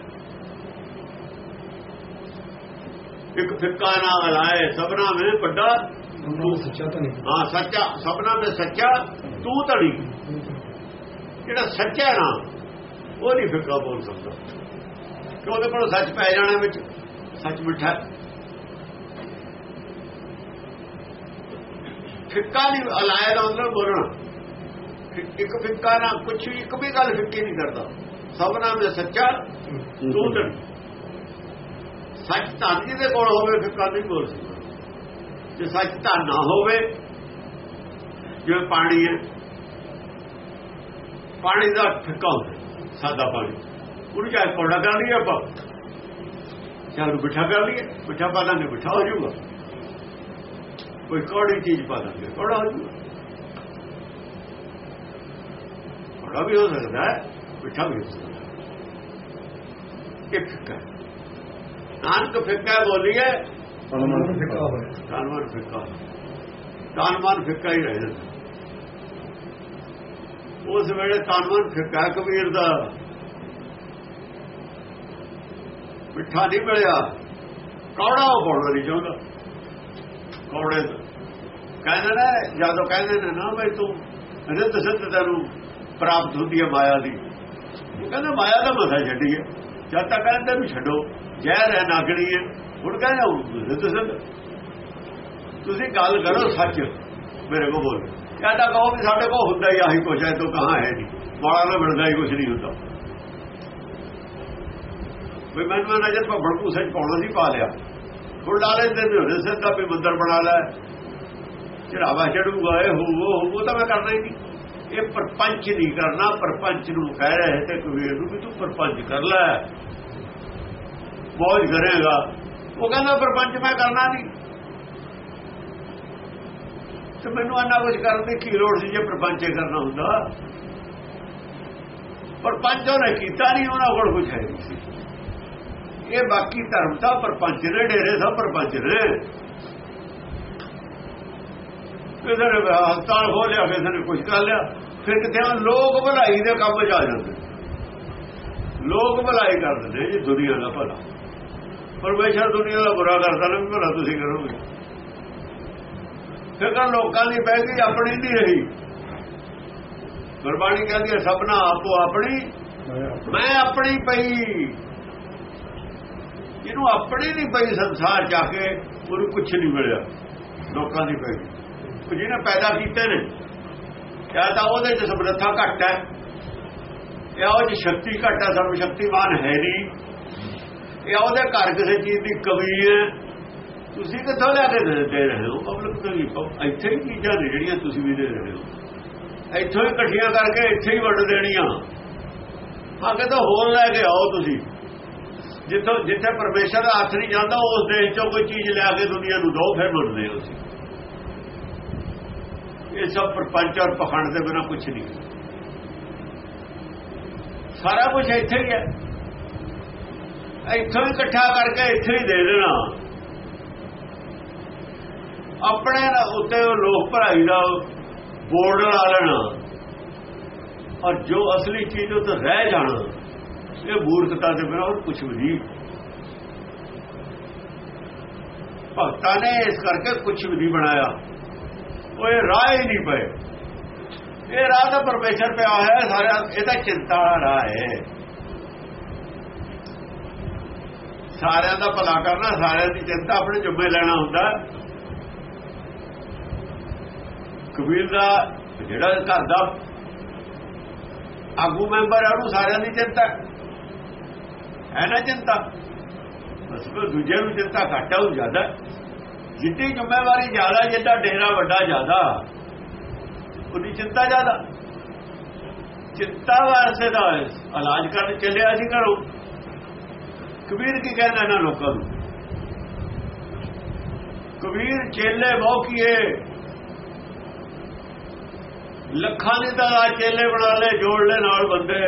ਇੱਕ ਫਿੱਕਾ ਨਾ ਹਲਾਏ ਸਭਨਾ ਵਿੱਚ ਵੱਡਾ ਤੂੰ ਸੱਚਾ ਤਾਂ ਨਹੀਂ। ਹਾਂ ਸੱਚਾ ਸਭਨਾ ਵਿੱਚ ਸੱਚਾ ਤੂੰ ਧੜੀ ਜਿਹੜਾ ਸੱਚਾ ਨਾ, ਉਹ ਨਹੀਂ ਫਿੱਕਾ ਬੋਲ ਸਕਦਾ? ਕਿ ਉਹਦੇ ਕੋਲ ਸੱਚ ਪੈ ਜਾਣਾ ਵਿੱਚ? ਸੱਚ ਮਿੱਠਾ ਫਿੱਕਾ ਨਹੀਂ ਹਲਾਏ ਦਾ ਅੰਦਰ ਬੋਲਣਾ। ਇੱਕ ਫਿੱਕਾ ਨਾ ਕੁਛ ਇੱਕ ਵੀ ਗੱਲ ਫਿੱਕੀ ਨਹੀਂ ਕਰਦਾ। ਸਭ ਸਭਨਾ ਵਿੱਚ ਸੱਚਾ ਤੂੰ ਸੱਚ ਧਨ ਜਿਹਦੇ ਕੋਲ ਹੋਵੇ, ਫਿੱਕਾ ਨਹੀਂ ਬੋਲ ਸਕਦਾ। ਜੇ ਸੱਚ ਧਨ ਨਾ ਹੋਵੇ, ਜਿਵੇਂ ਪਾਣੀ ਹੈ ਪਾਣੀ ਦਾ ਫਿੱਕਾ ਹੁੰਦਾ ਸਾਦਾ ਪਾਣੀ। ਉਹਨੂੰ ਚਾਹੇ ਕੋੜਾ ਕਰ ਲਈਏ ਆਪਾਂ। ਚਾਹੇ ਮਿੱਠਾ ਕਰ ਲਈਏ ਮਿੱਠਾ ਪਾ ਦਾਂਗੇ ਮਿੱਠਾ ਹੋ ਜਾਊਗਾ। ਕੋਈ ਕੌੜੀ ਚੀਜ਼ ਪਾ ਦਾਂਗੇ ਕੌੜਾ ਹੋ ਜਾਊਗਾ। ਕੌੜਾ ਵੀ ਹੋ ਸਕਦਾ ਹੈ ਮਿੱਠਾ ਵੀ ਹੋ ਸਕਦਾ ਹੈ। ਇਹ ਫਿੱਕਾ ਨਾਨਕ ਫਿੱਕਾ ਬੋਲੀਏ। ਤਨ ਮਨ ਫਿੱਕਾ ਹੋਏ ਤਾਨਮਨ ਫਿੱਕਾ ਤਾਨਮਨ ਫਿੱਕਾ ਹੀ ਰਹਿ ਜਾਂਦਾ। ਉਸ ਵੇਲੇ ਤਾਨਮਨ ਫਿੱਕਾ ਕਬੀਰ ਦਾ। ਮਿੱਠਾ ਨਹੀਂ ਮਿਲਿਆ। ਕੌੜਾ ਉਹ ਬੋਲਣਾ ਨਹੀਂ ਚਾਹੁੰਦਾ। ਕੌੜੇ ਦਾ ਕਹਿੰਦੇ ਨੇ ਜਦੋਂ ਕਹਿੰਦੇ ਨੇ ਨਾ ਬਈ ਤੂੰ ਰਿੱਧ ਸਿੱਧ ਤੈਨੂੰ ਪ੍ਰਾਪਤ ਹੁੰਦੀ ਹੈ ਮਾਇਆ ਦੀ। ਉਹ ਕਹਿੰਦਾ ਮਾਇਆ ਦਾ ਮਸਾ ਛੱਡੀਏ ਜਦ ਤੱਕ ਕਹਿੰਦੇ ਤੈਨੂੰ ਛੱਡੋ, ਜ਼ਹਿਰ ਹੈ ਨਾਗਣੀ ਹੈ। ਹੁਣ ਕਹਿੰਦਾ ਰਿੱਧ ਸਿੱਧ। ਤੁਸੀਂ ਗੱਲ ਕਰੋ ਸੱਚ, ਮੇਰੇ ਕੋਲ ਬੋਲ। ਕਹਿੰਦਾ ਕਹੋ ਵੀ ਸਾਡੇ ਕੋਲ ਹੁੰਦਾ ਹੀ ਆਹੀ ਕੁਛ ਹੈ ਤੋ ਕਹਾਂ ਹੈ ਨਹੀਂ। ਬਾਲਾ ਨਾ ਮਿਲਦਾ ਹੀ ਕੁਛ ਨਹੀਂ ਹੁੰਦਾ। ਵੀ ਮੈਨੂੰ ਮੈਂ ਨਜ਼ਰ ਪਾ ਬੜਕੂ ਸੱਚ ਪਾਉਣਾ ਸੀ, ਪਾ ਲਿਆ। ਹੁਣ ਲਾ ਲੈਂਦੇ ਨੇ, ਉਹਦੇ ਸਿਰ ਦਾ ਵੀ ਮੰਦਰ ਬਣਾ ਲੈ। ਚੜਾਵਾ ਚੜੂਗਾ, ਇਹ ਹੋਊ, ਉਹ ਤਾਂ ਮੈਂ ਕਰਨਾ ਹੀ ਨਹੀਂ। ਇਹ ਪਰਪੰਚ ਨਹੀਂ ਕਰਨਾ, ਪਰਪੰਚ ਨੂੰ ਕਹਿ ਰਹੇ ਤੇ ਕਬੀਰ ਨੂੰ ਵੀ ਤੂੰ ਪਰਪੰਚ ਕਰ ਲੈ। ਮौज ਕਰੇਗਾ। ਉਹ ਕਹਿੰਦਾ, ਪਰਪੰਚ ਮੈਂ ਕਰਨਾ ਨਹੀਂ। ਤੇ ਮੈਨੂੰ ਅੰਨਾ ਕੁਝ ਕਰਨ ਦੀ ਕੀ ਲੋੜ ਸੀ ਜੇ ਪਰਪੰਚੇ ਕਰਨਾ ਹੁੰਦਾ। ਪ੍ਰਪੰਚ ਉਹਨੇ ਕੀਤਾ ਨਹੀਂ, ਉਹਨਾਂ ਕੋਲ ਕੁਝ ਹੈ ਨਹੀਂ ਇਹ ਬਾਕੀ ਧਰਮ ਤਾਂ ਪ੍ਰਪੰਚ ਨੇ, ਡੇਰੇ ਸਭ ਪ੍ਰਪੰਚ ਨੇ। ਕਿਸੇ ਨੇ ਹਸਪਤਾਲ ਖੋਲਿਆ ਕਿਸੇ ਨੇ ਕੁਝ ਕਰ ਲਿਆ। ਫਿਰ ਕਿਤੇ ਲੋਕ ਭਲਾਈ ਦੇ ਕੰਮ 'ਚ ਆ ਜਾਂਦੇ। ਲੋਕ ਭਲਾਈ ਕਰਦੇ ਨੇ ਜੀ, ਦੁਨੀਆ ਦਾ ਭਲਾ। ਪਰਮੇਸ਼ਰ ਦੁਨੀਆ ਦਾ ਬੁਰਾ ਕਰਦਾ, ਨਾ ਭਲਾ ਤੁਸੀਂ ਕਰੋਗੇ। ਫਿਰ ਤਾਂ ਲੋਕਾਂ ਦੀ ਬਹਿ ਗਈ, ਆਪਣੀ ਨਹੀਂ ਰਹੀ। ਗੁਰਬਾਣੀ ਕਹਿੰਦੀ ਹੈ, ਸਭਨਾ ਆਪੋ ਆਪਣੀ, ਮੈਂ ਆਪਣੀ ਪਈ। ਇਹਨੂੰ ਆਪਣੀ ਨਹੀਂ ਪਈ, ਸੰਸਾਰ ਜਾ ਕੇ ਉਹਨੂੰ ਕੁਝ ਨਹੀਂ ਮਿਲਿਆ, ਲੋਕਾਂ ਦੀ ਪਈ। ਉਹ ਜਿਹਨੇ ਪੈਦਾ ਕੀਤੇ ਨੇ, ਜਾਂ ਤਾਂ ਉਹਦੇ ਚ ਸਮਰੱਥਾ ਘੱਟ ਹੈ, ਜਾਂ ਉਹ ਚ ਸ਼ਕਤੀ ਘੱਟ ਹੈ ਸਰਵ ਸ਼ਕਤੀਮਾਨ ਹੈ ਨਹੀਂ। ਜਾਂ ਉਹਦੇ ਘਰ ਕਿਸੇ ਚੀਜ਼ ਦੀ ਕਮੀ ਹੈ ਤੁਸੀਂ ਕਿੱਥੋਂ ਲਿਆ ਕੇ ਦੇ ਰਹੇ ਹੋ? ਪਬਲਿਕ ਤੋਂ ਹੀ ਇੱਥੇ ਹੀ ਚੀਜ਼ਾਂ ਨੇ ਜਿਹੜੀਆਂ ਤੁਸੀਂ ਵੀ ਦੇ ਰਹੇ ਹੋ। ਇੱਥੋਂ ਹੀ ਇਕੱਠੀਆਂ ਕਰਕੇ ਇੱਥੇ ਹੀ ਵੰਡ ਦੇਣੀਆਂ। ਅੱਗੇ ਤਾਂ ਹੋਰ ਲੈ ਕੇ ਆਓ ਤੁਸੀਂ। ਜਿੱਥੋਂ ਜਿੱਥੇ ਪਰਮੇਸ਼ਰ ਦਾ ਹੱਥ ਨਹੀਂ ਜਾਂਦਾ, ਉਸ ਦੇਸ਼ ਚੋਂ ਕੋਈ ਚੀਜ਼ ਲਿਆ ਕੇ ਦੁਨੀਆ ਨੂੰ ਦੋ ਫਿਰ ਵੰਡਦੇ ਹੋ ਤੁਸੀਂ। ਇਹ ਸਭ ਪਰਪੰਚ ਔਰ ਪਖੰਡ ਦੇ ਬਿਨਾ ਕੁਝ ਨਹੀਂ। ਸਾਰਾ ਕੁਝ ਇੱਥੇ ਹੀ ਹੈ। ਇੱਥੋਂ ਹੀ ਇਕੱਠਾ ਕਰਕੇ ਇੱਥੇ ਹੀ ਦੇ ਦੇਣਾ। ਆਪਣੇ ਉੱਤੇ ਉਹ ਲੋਕ ਭਰਾਈ ਦਾ ਬੋਰਡ ਲਾ ਲੈਣਾ। ਔਰ ਜੋ ਅਸਲੀ ਚੀਜ਼ ਉਹ ਤਾਂ ਰਹਿ ਜਾਣਾ, ਇਹ ਮੂਰਖਤਾ ਦੇ ਬਿਨਾਂ ਹੋਰ ਕੁਝ ਵੀ ਨਹੀਂ। ਭਗਤਾਂ ਨੇ ਇਸ ਕਰਕੇ ਕੁਝ ਵੀ ਨਹੀਂ ਬਣਾਇਆ। ਉਹ ਇਹ ਰਾਹ ਹੀ ਨਹੀਂ ਪਏ। ਇਹ ਰਾਹ ਤਾਂ ਪਰਮੇਸ਼ਰ ਪਿਆ ਹੋਇਆ ਸਾਰਾ ਇਹ ਤਾਂ ਚਿੰਤਾ ਰਾਹ ਹੈ। ਸਾਰਿਆਂ ਦਾ ਭਲਾ ਕਰਨਾ, ਸਾਰਿਆਂ ਦੀ ਚਿੰਤਾ ਆਪਣੇ ਜੁੰਮੇ ਲੈਣਾ ਹੁੰਦਾ। ਕਬੀਰ ਦਾ ਜਿਹੜਾ ਘਰ ਦਾ ਆਗੂ ਮੈਂਬਰ ਹੈ ਉਹਨੂੰ ਸਾਰਿਆਂ ਦੀ ਚਿੰਤਾ ਹੈ। ਨਾ ਚਿੰਤਾ? ਬਸ ਉਹ ਦੂਜੇ ਨੂੰ ਚਿੰਤਾ ਘੱਟ ਹੈ ਉਹ ਜ਼ਿਆਦਾ ਜਿੱਡੀ ਜ਼ਿੰਮੇਵਾਰੀ ਜ਼ਿਆਦਾ, ਜਿੱਦਾਂ ਡੇਰਾ ਵੱਡਾ ਜ਼ਿਆਦਾ, ਉਹਦੀ ਚਿੰਤਾ ਜ਼ਿਆਦਾ। ਚਿੰਤਾ ਵਾਸਤੇ ਦਾ ਇਲਾਜ ਕਰਨ ਚੱਲਿਆ ਸੀ ਘਰੋਂ। ਕਬੀਰ ਕੀ ਕਹਿਣਾ ਇਹਨਾਂ ਲੋਕਾਂ ਨੂੰ? ਕਬੀਰ ਚੇਲੇ ਬਹੁਕੀਏ ਲੱਖਾਂ ਦੀ ਤਾਂ ਚੇਲੇ ਬਣਾ ਲੈ ਜੋੜ ਲੈ ਨਾਲ ਬੰਦੇ।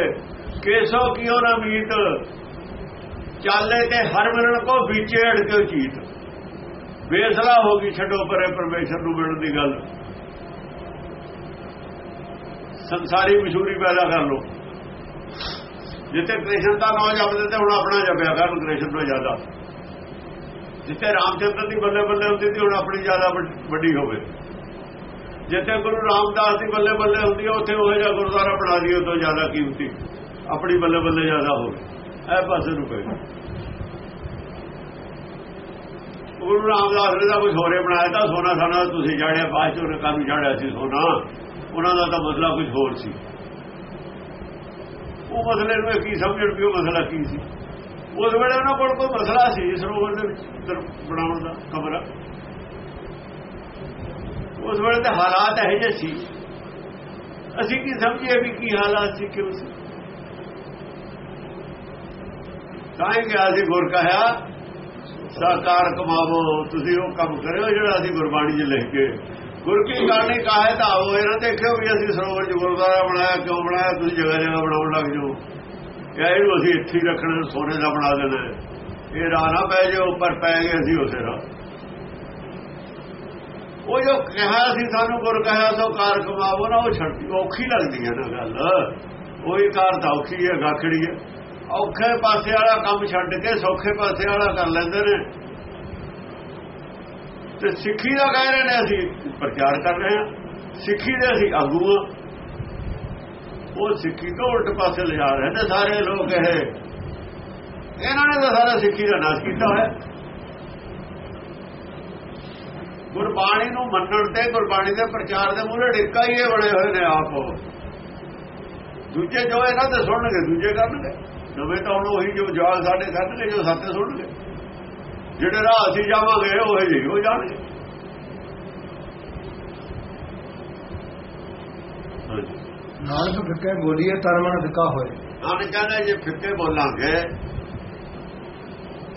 ਕੇਸੋ ਕਿਉ ਨਾ ਮੀਤ? ਚਾਲੇ ਤੇ ਹਰ ਮਿਲਣ ਕੋ ਵਿਚੇ ਅੜ ਚੀਤ। ਬੇਸਲਾ ਹੋ ਗਈ, ਛੱਡੋ ਪਰੇ ਪਰਮੇਸ਼ਰ ਨੂੰ ਮਿਲਣ ਦੀ ਗੱਲ। ਸੰਸਾਰੀ ਮਸ਼ਹੂਰੀ ਪੈਦਾ ਕਰ ਲੋ ਜਿੱਥੇ ਕ੍ਰਿਸ਼ਨ ਦਾ ਨਾਮ ਜਪਦੇ ਤੇ ਹੁਣ ਆਪਣਾ ਜਪਿਆ ਕਰਨ, ਕ੍ਰਿਸ਼ਨ ਤੋਂ ਜ਼ਿਆਦਾ। ਜਿੱਥੇ ਰਾਮਚੰਦਰ ਦੀ ਬੱਲੇ ਬੱਲੇ ਹੁੰਦੀ ਸੀ ਹੁਣ ਆਪਣੀ ਜ਼ਿਆਦਾ ਵੱਡੀ ਹੋਵੇ। ਜਿੱਥੇ ਗੁਰੂ ਰਾਮਦਾਸ ਦੀ ਬੱਲੇ ਬੱਲੇ ਹੁੰਦੀ ਹੈ ਉੱਥੇ ਉਹ ਜਿਹਾ ਗੁਰਦੁਆਰਾ ਬਣਾ ਦਿਓ ਤੋਂ ਜ਼ਿਆਦਾ ਕੀਮਤੀ। ਆਪਣੀ ਬੱਲੇ ਬੱਲੇ ਜ਼ਿਆਦਾ ਹੋਵੇ। ਇਹ ਪਾਸੇ ਨੂੰ ਪਏ ਗੁਰੂ ਰਾਮਦਾਸ ਨੇ ਤਾਂ ਕੁਝ ਹੋਰੇ ਬਣਾਇਆ ਤਾਂ ਸੋਨਾ ਸਾਨਾ ਤੁਸੀਂ ਜਾੜਿਆ ਬਾਅਦ ਚੋਂ ਨੇ ਕੰਮ ਸੀ ਸੋਨਾ। ਉਹਨਾਂ ਦਾ ਤਾਂ ਮਸਲਾ ਕੁਝ ਹੋਰ ਸੀ। ਉਹ ਮਸਲੇ ਨੂੰ ਕੀ ਸਮਝਣ ਵੀ ਉਹ ਮਸਲਾ ਕੀ ਸੀ? ਉਸ ਵੇਲੇ ਉਹਨਾਂ ਕੋਲ ਕੋਈ ਮਸਲਾ ਸੀ ਸਰੋਵਰ ਦੇ ਵਿੱਚ ਬਣਾਉਣ ਦਾ ਕਮਰਾ ਉਸ ਵੇਲੇ ਤੇ ਹਾਲਾਤ ਇਹੋ ਜਿਹੇ ਸੀ। ਅਸੀਂ ਕੀ ਸਮਝੀਏ ਵੀ ਕੀ ਹਾਲਾਤ ਸੀ, ਕਿਉਂ ਸੀ? ਤਾਂ ਹੀ ਗਿਆ ਸੀ, ਗੁਰ ਕਹਾ, ਸਾਕਾਰ ਕਮਾਵੋ, ਤੁਸੀਂ ਉਹ ਕੰਮ ਕਰਿਓ ਜਿਹੜਾ ਅਸੀਂ ਗੁਰਬਾਣੀ 'ਚ ਲਿਖ ਕੇ ਗੁਰ ਕੀ ਕਰਨੀ ਕਾਹੇ ਤਾਂ ਆਵੋ ਇਹਨਾਂ ਦੇਖਿਓ ਵੀ ਅਸੀਂ ਸਰੋਵਰ 'ਚ ਗੁਰਦੁਆਰਾ ਬਣਾਇਆ, ਕਿਉਂ ਬਣਾਇਆ ਤੁਸੀਂ ਜਗ੍ਹਾ ਜਗ੍ਹਾ ਬਣਾਉਣ ਲੱਗ ਜਾਓ। ਇਹ ਇਹਨੂੰ ਅਸੀਂ ਇੱਥੇ ਰੱਖਣਾ, ਸੋਨੇ ਦਾ ਬਣਾ ਦੇਣਾ। ਇਹ ਰਾਹ ਨਾ ਪੈ ਜਾਓ ਉੱਪਰ ਪੈ ਗਏ ਅਸੀਂ ਉਸੇ ਰਾਹ। ਉਹ ਜੋ ਕਿਹਾ ਸੀ ਸਾਨੂੰ ਗੁਰ ਕਹਾ, ਸੋ ਕਾਰ ਕਮਾਵੋ ਨਾ, ਉਹ ਛੱਡੀ ਔਖੀ ਲੱਗਦੀ ਹੈ ਨਾ ਗੱਲ। ਉਹੀ ਕਾਰ ਤਾਂ ਔਖੀ ਹੈ, ਗਾਖੜੀ ਹੈ। ਔਖੇ ਪਾਸੇ ਵਾਲਾ ਕੰਮ ਛੱਡ ਕੇ ਸੌਖੇ ਪਾਸੇ ਵਾਲਾ ਕਰ ਲੈਂਦੇ ਨੇ। ਤੇ ਸਿੱਖੀ ਦਾ ਕਹਿ ਰਹੇ ਨੇ ਅਸੀਂ, ਪ੍ਰਚਾਰ ਕਰ ਰਹੇ ਹਾਂ। ਸਿੱਖੀ ਦੇ ਅਸੀਂ ਆਗੂ ਹਾਂ। ਉਹ ਸਿੱਖੀ ਤੋਂ ਉਲਟ ਪਾਸੇ ਲਿਜਾ ਰਹੇ ਨੇ ਸਾਰੇ ਲੋਕ ਇਹ। ਇਹਨਾਂ ਨੇ ਤਾਂ ਸਾਰਾ ਸਿੱਖੀ ਦਾ ਨਾਸ਼ ਕੀਤਾ ਹੋਇਆ। ਗੁਰਬਾਣੀ ਨੂੰ ਮੰਨਣ ਤੇ ਗੁਰਬਾਣੀ ਦੇ ਪ੍ਰਚਾਰ ਦੇ ਮੂਹਰੇ ਡਿੱਕਾ ਹੀ ਇਹ ਬਣੇ ਹੋਏ ਨੇ ਆਪ। ਦੂਜੇ ਜੋ ਇਹਨਾਂ ਤੇ ਸੁਣਨਗੇ ਦੂਜੇ ਕਰਨਗੇ। ਨਵੇਂ ਤਾਂ ਹੁਣ ਉਹੀ ਜੋ ਜਵਾਲ ਸਾਡੇ ਕਰਨਗੇ ਜੋ ਸਾਤੇ ਸੁਣਨਗੇ। ਜਿਹੜੇ ਰਾਹ ਅਸੀਂ ਜਾਵਾਂਗੇ ਉਹ ਜਿਹੇ ਹੋ ਜਾਣਗੇ। ਨਾਨਕ ਫਿੱਕੇ ਬੋਲੀਏ ਤਨ ਮਨ ਫਿੱਕਾ ਹੋਏ। ਨਾਨਕ ਕਹਿੰਦਾ ਜੇ ਫਿੱਕੇ ਬੋਲਾਂਗੇ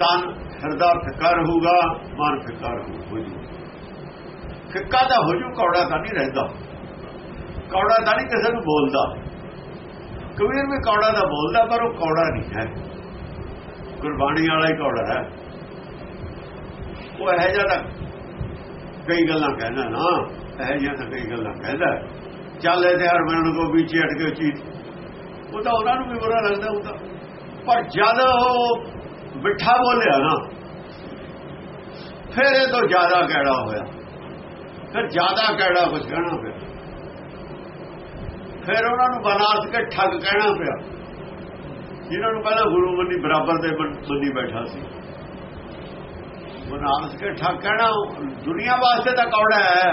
ਤਨ ਹਿਰਦਾ ਫਿੱਕਾ ਰਹੂਗਾ ਮਨ ਫਿੱਕਾ ਰਹੂ ਫਿੱਕਾ ਤਾਂ ਹੋ ਜੂ ਕੌੜਾ ਤਾਂ ਨਹੀਂ ਰਹਿੰਦਾ। ਕੌੜਾ ਤਾਂ ਨਹੀਂ ਕਿਸੇ ਨੂੰ ਬੋਲਦਾ। ਕਬੀਰ ਵੀ ਕੌੜਾ ਦਾ ਬੋਲਦਾ, ਪਰ ਉਹ ਕੌੜਾ ਨਹੀਂ ਹੈ। ਗੁਰਬਾਣੀ ਵਾਲਾ ਹੀ ਕੌੜਾ ਹੈ। ਉਹ ਇਹ ਜਿਹਾ ਕਈ ਗੱਲਾਂ ਕਹਿੰਦਾ ਨਾ, ਇਹ ਜਿਹਾ ਤਾਂ ਕਈ ਗੱਲਾਂ ਕਹਿੰਦਾ। ਚੱਲ ਇਹ ਤੇ ਹਰ ਮਨ ਕੋ ਵਿੱਚ ਅਟ ਕੇ ਉਹ ਤਾਂ ਉਹਨਾਂ ਨੂੰ ਵੀ ਬੁਰਾ ਲੱਗਦਾ ਹੁੰਦਾ ਪਰ ਜਦ ਉਹ ਮਿੱਠਾ ਬੋਲਿਆ ਨਾ, ਫਿਰ ਇਹ ਤੋਂ ਜ਼ਿਆਦਾ ਕਹਿੜਾ ਹੋਇਆ। ਫਿਰ ਜ਼ਿਆਦਾ ਕਹਿੜਾ ਕੁਝ ਕਹਿਣਾ ਪਿਆ ਫਿਰ ਉਹਨਾਂ ਨੂੰ ਬਨਾਰਸ ਕੇ ਠੱਗ ਕਹਿਣਾ ਪਿਆ। ਜਿਨ੍ਹਾਂ ਨੂੰ ਪਹਿਲਾਂ ਗੁਰੂ ਮੰਨੀ ਬਰਾਬਰ ਦੇ ਮੰਨੀ ਬੈਠਾ ਸੀ। ਬਨਾਰਸ ਕੇ ਠੱਗ ਕਹਿਣਾ ਦੁਨੀਆ ਵਾਸਤੇ ਤਾਂ ਕੌੜਾ ਹੈ।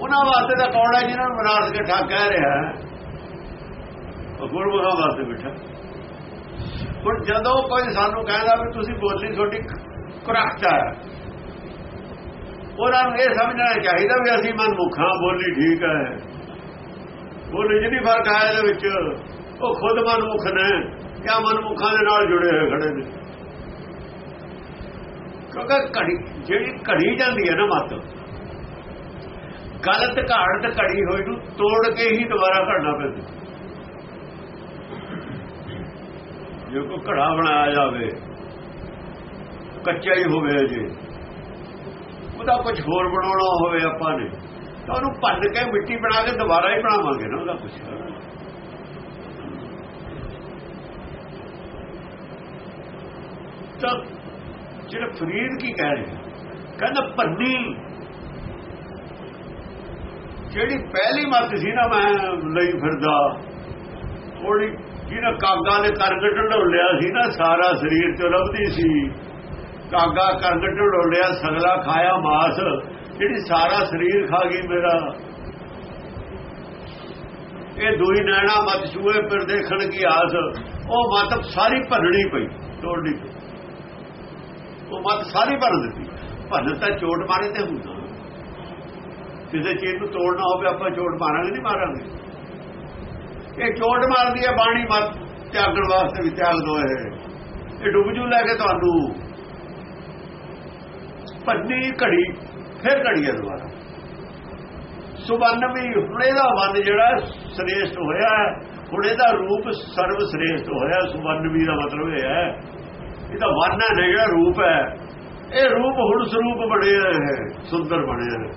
ਉਹਨਾਂ ਵਾਸਤੇ ਤਾਂ ਕੌੜਾ ਜਿਨ੍ਹਾਂ ਨੂੰ ਬਨਾਰਸ ਕੇ ਠੱਗ ਕਹਿ ਰਿਹਾ ਹੈ। ਉਹ ਗੁਰਮੁਖਾਂ ਵਾਸਤੇ ਬਿਠਾ। ਹੁਣ ਜਦੋਂ ਕੋਈ ਸਾਨੂੰ ਕਹਿੰਦਾ ਵੀ ਤੁਸੀਂ ਬੋਲੀ ਤੁਹਾਡੀ ਕੁਰਖਤਾ ਹੈ ਉਹਨਾਂ ਨੂੰ ਇਹ ਸਮਝਣਾ ਚਾਹੀਦਾ ਵੀ ਅਸੀਂ ਮਨਮੁਖਾਂ, ਬੋਲੀ ਠੀਕ ਹੈ। ਬੋਲੀ ਜਿਹੜੀ ਫ਼ਰਕ ਆਇਆ ਇਹਦੇ ਵਿੱਚ, ਉਹ ਖੁਦ ਮਨਮੁਖ ਨੇ ਜਾਂ ਮਨਮੁਖਾਂ ਦੇ ਨਾਲ ਜੁੜੇ ਹੋਏ ਖੜੇ ਨੇ। ਕਿਉਂਕਿ ਘੜੀ, ਜਿਹੜੀ ਘੜੀ ਜਾਂਦੀ ਹੈ ਨਾ ਮਤ, ਗਲਤ ਘਾੜ ਘੜੀ ਹੋਈ ਨੂੰ ਤੋੜ ਕੇ ਹੀ ਦੁਬਾਰਾ ਘੜਨਾ ਪੈਂਦਾ। ਜੇ ਕੋ ਘੜਾ ਬਣਾਇਆ ਜਾਵੇ, ਕੱਚਾ ਹੀ ਹੋਵੇ ਜੇ ਉਹਦਾ ਕੁਝ ਹੋਰ ਬਣਾਉਣਾ ਹੋਵੇ ਆਪਾਂ ਨੇ, ਤਾਂ ਉਹਨੂੰ ਭੰਨ ਕੇ ਮਿੱਟੀ ਬਣਾ ਕੇ ਦੁਬਾਰਾ ਹੀ ਬਣਾਵਾਂਗੇ ਨਾ ਉਹਦਾ ਕੁਝ ਤਾਂ ਜਿਹੜਾ ਫਰੀਦ ਕੀ ਕਹਿ ਰਿਹਾ, ਕਹਿੰਦਾ ਭੰਨੀ। ਜਿਹੜੀ ਪਹਿਲੀ ਮੱਤ ਸੀ ਨਾ ਮੈਂ ਲਈ ਫਿਰਦਾ, ਉਹਦੀ ਜਿਹਨਾਂ ਕਾਗਾਂ ਨੇ ਕਰਗਟ ਢੋਲਿਆ ਸੀ ਨਾ, ਸਾਰਾ ਸਰੀਰ ਚ ਲੱਭਦੀ ਸੀ। ਕਾਗਾ ਕਰਗਟ ਢੋਲਿਆ ਸਗਲਾ ਖਾਇਆ ਮਾਸ, ਜਿਹੜੀ ਸਾਰਾ ਸਰੀਰ ਖਾ ਗਈ ਮੇਰਾ। ਇਹ ਦੋਈ ਨੈਣਾ ਮਤ ਛੂਏ ਫਿਰ ਦੇਖਣ ਕੀ ਆਸ, ਉਹ ਮਤ ਸਾਰੀ ਭੰਨਣੀ ਪਈ, ਤੋੜਨੀ ਪਈ। ਉਹ ਮਤ ਸਾਰੀ ਭੰਨ ਦਿੱਤੀ। ਭੰਨ ਤਾਂ ਚੋਟ ਮਾਰੇ ਤੇ ਹੁੰਦਾ। ਕਿਸੇ ਚੀਜ਼ ਨੂੰ ਤੋੜਨਾ ਹੋਵੇ, ਆਪਾਂ ਚੋਟ ਮਾਰਾਂਗੇ, ਨਹੀਂ ਮਾਰਾਂਗੇ। ਇਹ ਚੋਟ ਮਾਰਦੀ ਹੈ ਬਾਣੀ ਮਤ, ਤਿਆਗਣ ਵਾਸਤੇ ਵੀ ਤਿਆਗ ਦੋ ਇਹ। ਇਹ ਡੁੱਬ ਜੂ ਲੈ ਕੇ ਤੁਹਾਨੂੰ। ਭੰਨੀ ਘੜੀ, ਫਿਰ ਘੜੀ ਹੈ ਦੁਬਾਰਾ। ਸੁਬੰਨ ਵੀ ਹੁਣ ਇਹਦਾ ਵੰਨ ਜਿਹੜਾ ਸ੍ਰੇਸ਼ਟ ਹੋਇਆ ਹੁਣ ਇਹਦਾ ਰੂਪ ਸਰਵ ਸ੍ਰੇਸ਼ਟ ਹੋਇਆ ਸੁਬਨਵੀ ਦਾ ਮਤਲਬ ਇਹ ਹੈ। ਇਹਦਾ ਵੰਨ ਹੈ ਜਿਹੜਾ ਰੂਪ ਹੈ। ਇਹ ਰੂਪ ਹੁਣ ਸਰੂਪ ਬਣਿਆ ਹੈ ਸੁੰਦਰ ਬਣਿਆ ਹੈ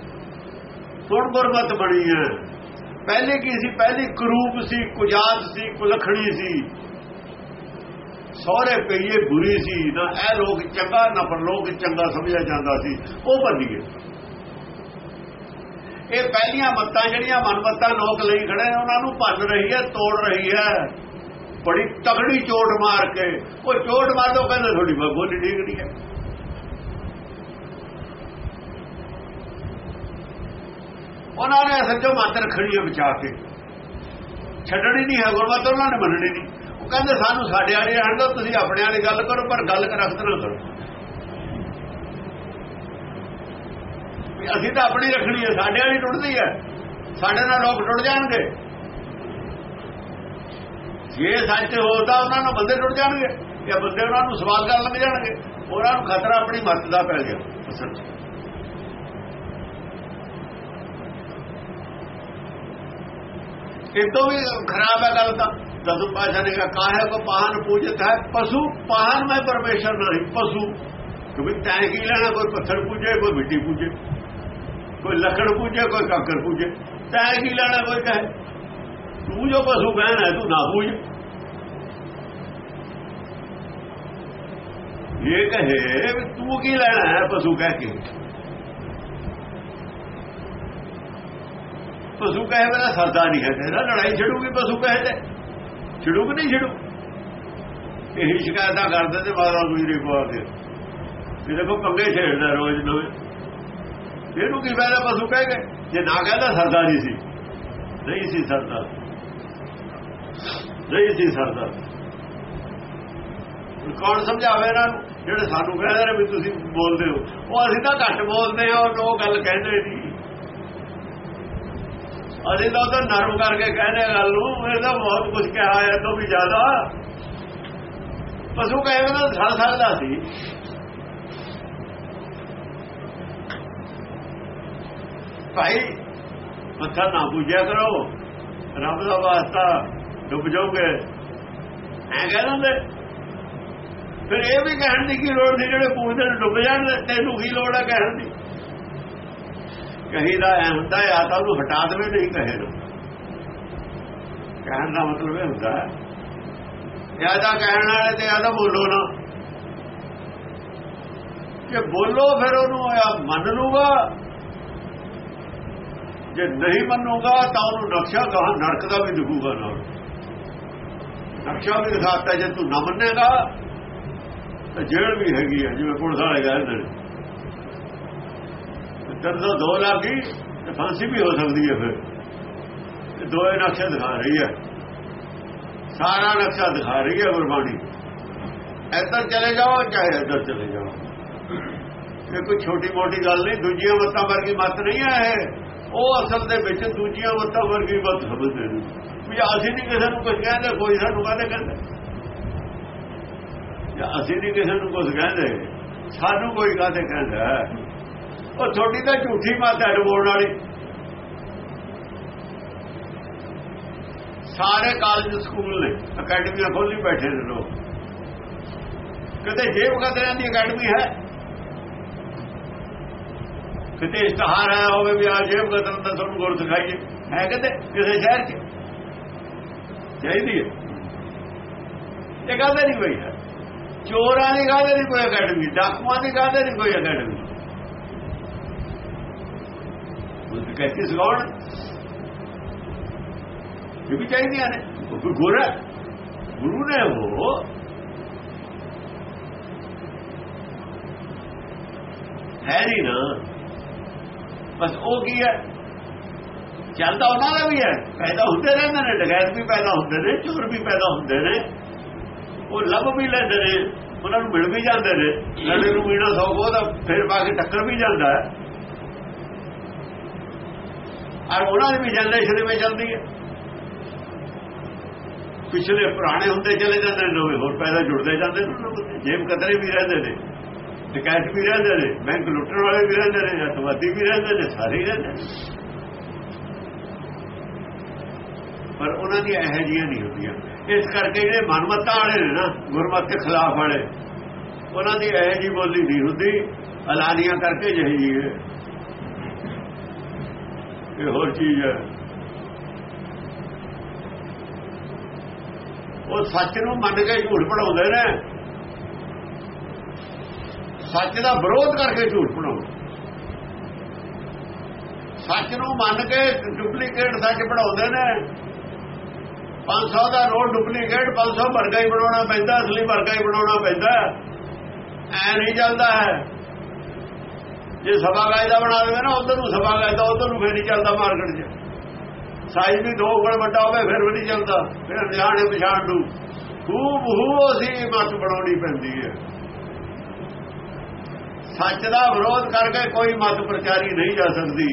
ਹੁਣ ਗੁਰਮਤ ਬਣੀ ਹੈ। ਪਹਿਲੇ ਕੀ ਸੀ? ਪਹਿਲੀ ਕਰੂਪ ਸੀ, ਕੁਜਾਤ ਸੀ, ਕੁਲਖਣੀ ਸੀ। ਸਹੁਰੇ ਪਈਏ ਬੁਰੀ ਸੀ ਨਾ, ਇਹ ਲੋਕ ਚੰਗਾ ਨਾ ਪਰ ਲੋਕ ਚੰਗਾ ਸਮਝਿਆ ਜਾਂਦਾ ਸੀ, ਉਹ ਬਣ ਇਹ ਪਹਿਲੀਆਂ ਮੱਤਾਂ ਜਿਹੜੀਆਂ ਮਨਮੱਤਾਂ ਲੋਕ ਲਈ ਖੜੇ ਨੇ, ਉਹਨਾਂ ਨੂੰ ਭੰਨ ਰਹੀ ਹੈ, ਤੋੜ ਰਹੀ ਹੈ। ਬੜੀ ਤਗੜੀ ਚੋਟ ਮਾਰ ਕੇ ਉਹ ਚੋਟ ਮਾਰ ਦੋ ਕਹਿੰਦੇ ਥੋੜੀ ਬੋਲੀ ਠੀਕ ਨਹੀਂ ਹੈ। ਉਹਨਾਂ ਨੇ ਸੱਚੋ ਮੱਤ ਰੱਖਣੀ ਹੈ ਬਚਾ ਕੇ। ਛੱਡਣੀ ਨਹੀਂ ਹੈ, ਗੁਰਮਤ ਉਹਨਾਂ ਨੇ ਮੰਨਣੀ ਨਹੀਂ। ਕਹਿੰਦੇ ਸਾਨੂੰ ਸਾਡੇ ਵਾਲੇ ਰਹਿਣ ਦਿਓ, ਤੁਸੀਂ ਆਪਣੇ ਵਾਲੀ ਗੱਲ ਕਰੋ, ਪਰ ਗੱਲ ਕਰਖਤ ਨਾ ਕਰੋ। ਅਸੀਂ ਤਾਂ ਆਪਣੀ ਰੱਖਣੀ ਹੈ, ਸਾਡੇ ਵਾਲੀ ਟੁੱਟਦੀ ਹੈ। ਸਾਡੇ ਨਾਲ ਲੋਕ ਟੁੱਟ ਜਾਣਗੇ। ਜੇ ਸੱਚ ਹੋਦਾ ਉਹਨਾਂ ਨੂੰ ਬੰਦੇ ਟੁੱਟ ਜਾਣਗੇ, ਜਾਂ ਬੰਦੇ ਉਹਨਾਂ ਨੂੰ ਸਵਾਲ ਕਰਨ ਲੱਗ ਜਾਣਗੇ, ਉਹਨਾਂ ਨੂੰ ਖਤਰਾ ਆਪਣੀ ਮੱਤ ਦਾ ਪੈ ਗਿਆ, ਅਸਲ 'ਚ। ਇਹ ਤੋਂ ਵੀ ਖਰਾਬ ਹੈ ਗੱਲ ਤਾਂ। ਦਸੂ ਪਾਸ਼ਾ ਨੇ ਕਿਹਾ ਕਾਹੇ ਕੋ ਪਾਹਨ ਪੂਜਤ ਹੈ ਪਸ਼ੂ ਪਾਹਨ ਮੈਂ ਪਰਮੇਸ਼ਰ ਨਹੀਂ ਪਸ਼ੂ ਕਿਉਂਕਿ ਤੈਂ ਕੀ ਲੈਣਾ ਕੋਈ ਪੱਥਰ ਪੂਜੇ ਕੋਈ ਮਿੱਟੀ ਪੂਜੇ ਕੋਈ ਲੱਕੜ ਪੂਜੇ ਕੋਈ ਕਾਕਰ ਪੂਜੇ ਤੈਂ ਕੀ ਲੈਣਾ ਕੋਈ ਕਹੇ ਤੂੰ ਜੋ ਪਸ਼ੂ ਕਹਿਣਾ ਹੈ ਤੂੰ ਨਾ ਪੂਜ ਇਹ ਕਹੇ ਵੀ ਤੂੰ ਕੀ ਲੈਣਾ ਹੈ ਪਸ਼ੂ ਕਹਿ ਕੇ ਪਸ਼ੂ ਕਹੇ ਮੇਰਾ ਸਰਦਾ ਨਹੀਂ ਹੈ ਤੇਰਾ ਲੜਾਈ ਛੜੂਗੀ ਪਸ਼ੂ ਕਹੇ ਨਹੀਂ ਛਿੜੂ ਇਹ ਸ਼ਿਕਾਇਤਾਂ ਕਰਦੇ ਤੇ ਮਾਰਾ ਗੁਜਰੀ ਕੋ ਆ ਕੇ। ਇਹ ਦੇਖੋ ਪੰਗੇ ਛੇੜਦਾ ਰੋਜ਼ ਨਵੇਂ ਇਹਨੂੰ ਕੀ ਫਾਇਦਾ ਪਸ਼ੂ ਕਹਿ ਗਏ ਜੇ ਨਾ ਕਹਿੰਦਾ ਸਰਦਾ ਨਹੀਂ ਸੀ। ਨਹੀਂ ਸੀ ਸਰਦਾ। ਨਹੀਂ ਸੀ ਸਰਦਾ। ਕੌਣ ਸਮਝਾਵੇ ਇਹਨਾਂ ਨੂੰ? ਜਿਹੜੇ ਸਾਨੂੰ ਕਹਿੰਦੇ ਨੇ ਵੀ ਤੁਸੀਂ ਬੋਲਦੇ ਹੋ। ਉਹ ਅਸੀਂ ਤਾਂ ਘੱਟ ਬੋਲਦੇ ਹਾਂ, ਉਹ ਗੱਲ ਕਹਿੰਦੇ ਨਹੀਂ। ਅਸੀਂ ਤਾਂ ਉਹ ਨਰਮ ਕਰਕੇ ਕਹਿੰਦੇ ਗੱਲ ਨੂੰ, ਇਹ ਤਾਂ ਬਹੁਤ ਕੁਝ ਕਿਹਾ ਹੈ ਤੋਂ ਵੀ ਜ਼ਿਆਦਾ। ਪਸ਼ੂ ਕਹੇਗਾ ਤਾਂ ਸੜ ਸਕਦਾ ਸੀ। ਭਾਈ, ਮੱਥਾ ਨਾ ਪੂਜਿਆ ਕਰੋ। ਰੱਬ ਦਾ ਵਾਸਤਾ ਡੁੱਬ ਜਾਓਗੇ। ਐ ਕਹਿੰਦੇ ਫਿਰ ਇਹ ਵੀ ਕਹਿਣ ਦੀ ਕੀ ਲੋੜ ਨਹੀਂ ਜਿਹੜੇ ਪੂਜਦੇ ਨੇ ਡੁੱਬ ਜਾਣ, ਤੈਨੂੰ ਕੀ ਲੋੜ ਹੈ ਕਹਿਣ ਦੀ? ਕਹੀਦਾ ਐ ਹੁੰਦਾ ਹੈ ਤਾਂ ਉਹਨੂੰ ਹਟਾ ਦੇਵੇ ਨਹੀਂ ਕਹੇ ਨੂੰ। ਕਹਿਣ ਦਾ ਮਤਲਬ ਇਹ ਹੁੰਦਾ ਹੈ। ਜ਼ਿਆਦਾ ਕਹਿਣ ਵਾਲੇ ਤੇ ਆਦਾ ਬੋਲੋ ਨਾ। ਜੇ ਬੋਲੋ ਫਿਰ ਉਹਨੂੰ ਆ ਮੰਨ ਲੂਗਾ। ਜੇ ਨਹੀਂ ਮੰਨੂਗਾ ਤਾਂ ਉਹਨੂੰ ਨਕਸ਼ਾ ਕਹਾ, ਨਰਕ ਦਾ ਵੀ ਦਿਖੂਗਾ ਨਾਲ ਨਕਸ਼ਾ ਵੀ ਦਿਖਾਤਾ ਜੇ ਤੂੰ ਨਾ ਮੰਨੇਗਾ, ਤਾਂ ਜੇਲ੍ਹ ਵੀ ਹੈਗੀ ਹੈ ਜਿਵੇਂ ਪੁਲਿਸ ਵਾਲੇ ਕਹਿੰਦੇ ਨੇ। ਜਦੋਂ ਦੋ ਲੱਗੀ ਤੇ ਫਾਂਸੀ ਵੀ ਹੋ ਸਕਦੀ ਹੈ ਫਿਰ। ਇਹ ਦੋਏ ਨਕਸ਼ੇ ਦਿਖਾ ਰਹੀ ਹੈ। ਸਾਰਾ ਨਕਸ਼ਾ ਦਿਖਾ ਰਹੀ ਹੈ ਗੁਰਬਾਣੀ। ਇੱਧਰ ਚਲੇ ਜਾਓ ਚਾਹੇ ਇੱਧਰ ਚਲੇ ਜਾਓ। ਇਹ ਕੋਈ ਛੋਟੀ ਮੋਟੀ ਗੱਲ ਨਹੀਂ, ਦੂਜੀਆਂ ਮੱਤਾਂ ਵਰਗੀ ਮੱਤ ਨਹੀਂ ਹੈ ਉਹ ਅਸਲ ਦੇ ਵਿੱਚ ਦੂਜੀਆਂ ਮੱਤਾਂ ਵਰਗੀ ਮੱਤ ਸਮਝਦੇ ਨੇ। ਵੀ ਅਸੀਂ ਨਹੀਂ ਕਿਸੇ ਨੂੰ ਕੁਝ ਕਹਿੰਦੇ, ਕੋਈ ਸਾਨੂੰ ਕਹਿੰਦੇ ਕਹਿੰਦੇ? ਜਾਂ ਅਸੀਂ ਨਹੀਂ ਕਿਸੇ ਨੂੰ ਕੁਝ ਕਹਿੰਦੇ, ਸਾਨੂੰ ਕੋਈ ਕਾਹਦੇ ਕਹਿੰਦਾ? ਉਹ ਤੁਹਾਡੀ ਤਾਂ ਝੂਠੀ ਮਾਤਾ ਡਬੋਣ ਵਾਲੀ। ਸਾਰੇ ਕਾਲਜ ਸਕੂਲ ਨੇ ਅਕੈਡਮੀਆਂ ਖੋਲੀ ਬੈਠੇ ਨੇ ਲੋਕ। ਕਦੇ ਜੇਬ ਕਦਰਿਆਂ ਦੀ ਅਕੈਡਮੀ ਹੈ? ਕਿਤੇ ਇਸ਼ਤਿਹਾਰ ਆਇਆ ਹੋਵੇ ਵੀ ਆ ਜੇਬ ਕਦਰਾਂ ਦਾ ਤੁਹਾਨੂੰ ਗੁਰ ਦਿਖਾਈਏ। ਹੈ ਕਿਤੇ? ਕਿਸੇ ਸ਼ਹਿਰ 'ਚ? ਚਾਹੀਦੀ ਹੈ। ਇਹ ਗੱਲ ਨਹੀਂ ਹੋਈ ਹੈ। ਚੋਰਾਂ ਦੀ ਗੱਲ ਨਹੀਂ ਕੋਈ ਅਕੈਡਮੀ ਡਾਕੂਆਂ ਦੀ ਗੱਲ ਨਹੀਂ ਕੋਈ ਅਕੈਡਮੀ ਉਹ ਕਹਿੰਦੇ ਇਹ ਵੀ ਚਾਹੀਦੀਆਂ ਨੇ। ਕੋਈ ਗੁਰੂ ਗੁਰੂ ਨੇ ਉਹ ਹੈ ਨਹੀਂ ਨਾ। ਬਸ ਉਹ ਕੀ ਹੈ? ਚੱਲਦਾ ਉਹਨਾਂ ਦਾ ਵੀ ਹੈ। ਪੈਦਾ ਹੁੰਦੇ ਰਹਿੰਦੇ ਨੇ ਡਗੈਰ ਵੀ ਪੈਦਾ ਹੁੰਦੇ ਨੇ, ਚੋਰ ਵੀ ਪੈਦਾ ਹੁੰਦੇ ਨੇ। ਉਹ ਲੱਭ ਵੀ ਲੈਂਦੇ ਨੇ, ਉਹਨਾਂ ਨੂੰ ਮਿਲ ਵੀ ਜਾਂਦੇ ਨੇ। ਲੜੇ ਨੂੰ ਮੀਣਾ ਸੌ ਤਾਂ ਫਿਰ ਪਾ ਕੇ ਟੱਕਰ ਵੀ ਜਾਂਦਾ ਹੈ। ਔਰ ਉਹਨਾਂ ਦੀ ਵੀ ਜਨਰੇਸ਼ਨ ਵਿੱਚ ਚੱਲਦੀ ਹੈ। ਪਿਛਲੇ ਪੁਰਾਣੇ ਹੁੰਦੇ ਚਲੇ ਜਾਂਦੇ ਨੇ, ਨਵੇਂ ਹੋਰ ਪੈਦਾ ਜੁੜਦੇ ਜਾਂਦੇ ਨੇ ਜੇਬ ਕਤਰੇ ਵੀ ਰਹਿੰਦੇ ਨੇ, ਡਕੈਤ ਵੀ ਰਹਿੰਦੇ ਨੇ, ਬੈਂਕ ਲੁੱਟਣ ਵਾਲੇ ਵੀ ਰਹਿੰਦੇ ਨੇ, ਅਤਵਾਦੀ ਵੀ ਰਹਿੰਦੇ ਨੇ, ਸਾਰੇ ਰਹਿੰਦੇ ਨੇ। ਪਰ ਉਹਨਾਂ ਦੀ ਇਹੋ ਜੀਆਂ ਨਹੀਂ ਹੁੰਦੀਆਂ। ਇਸ ਕਰਕੇ ਜਿਹੜੇ ਮਨਮਤਾਂ ਵਾਲੇ ਨੇ ਨਾ, ਗੁਰਮਤ ਦੇ ਖਿਲਾਫ ਵਾਲੇ, ਉਹਨਾਂ ਦੀ ਇਹੋ ਜੀ ਬੋਲੀ ਨਹੀਂ ਹੁੰਦੀ। ਐਲਾਨੀਆਂ ਕਰਕੇ ਜਹੀ ਹੈ। ਇਹ ਹੋਰ ਚੀਜ਼ ਹੈ? ਉਹ ਸੱਚ ਨੂੰ ਮੰਨ ਕੇ ਝੂਠ ਪੜਾਉਂਦੇ ਨੇ। ਸੱਚ ਦਾ ਵਿਰੋਧ ਕਰਕੇ ਝੂਠ ਪੜਾਉਂਦੇ ਸੱਚ ਨੂੰ ਮੰਨ ਕੇ ਡੁਪਲੀਕੇਟ ਸੱਚ ਪੜਾਉਂਦੇ ਨੇ। 500 ਦਾ ਨੋਟ ਡੁਪਲੀਕੇਟ 500 ਵਰਗਾ ਹੀ ਬਣਾਉਣਾ ਪੈਂਦਾ, ਅਸਲੀ ਵਰਗਾ ਹੀ ਬਣਾਉਣਾ ਪੈਂਦਾ। ਐ ਨਹੀਂ ਚੱਲਦਾ ਹੈ। ਜੇ ਸਭਾ ਕਾਇਦਾ ਬਣਾ ਦੇਵੇ ਨਾ, ਉਧਰ ਨੂੰ ਸਭਾ ਕਾਇਦਾ, ਉਧਰ ਨੂੰ ਫੇਰ ਨਹੀਂ ਚੱਲਦਾ ਮਾਰਕੀਟ 'ਚ। ਸਾਈਜ਼ ਵੀ ਦੋ ਗੁਣ ਵੱਡਾ ਹੋਵੇ, ਫਿਰ ਵੀ ਨਹੀਂ ਚੱਲਦਾ। ਫਿਰ ਨਿਆਣੇ ਪਛਾਣ ਨੂੰ ਖੂਬ ਹੂ ਅਸੀਂ ਮਤ ਬਣਾਉਣੀ ਪੈਂਦੀ ਹੈ। ਸੱਚ ਦਾ ਵਿਰੋਧ ਕਰਕੇ ਕੋਈ ਮਤ ਪ੍ਰਚਾਰੀ ਨਹੀਂ ਜਾ ਸਕਦੀ।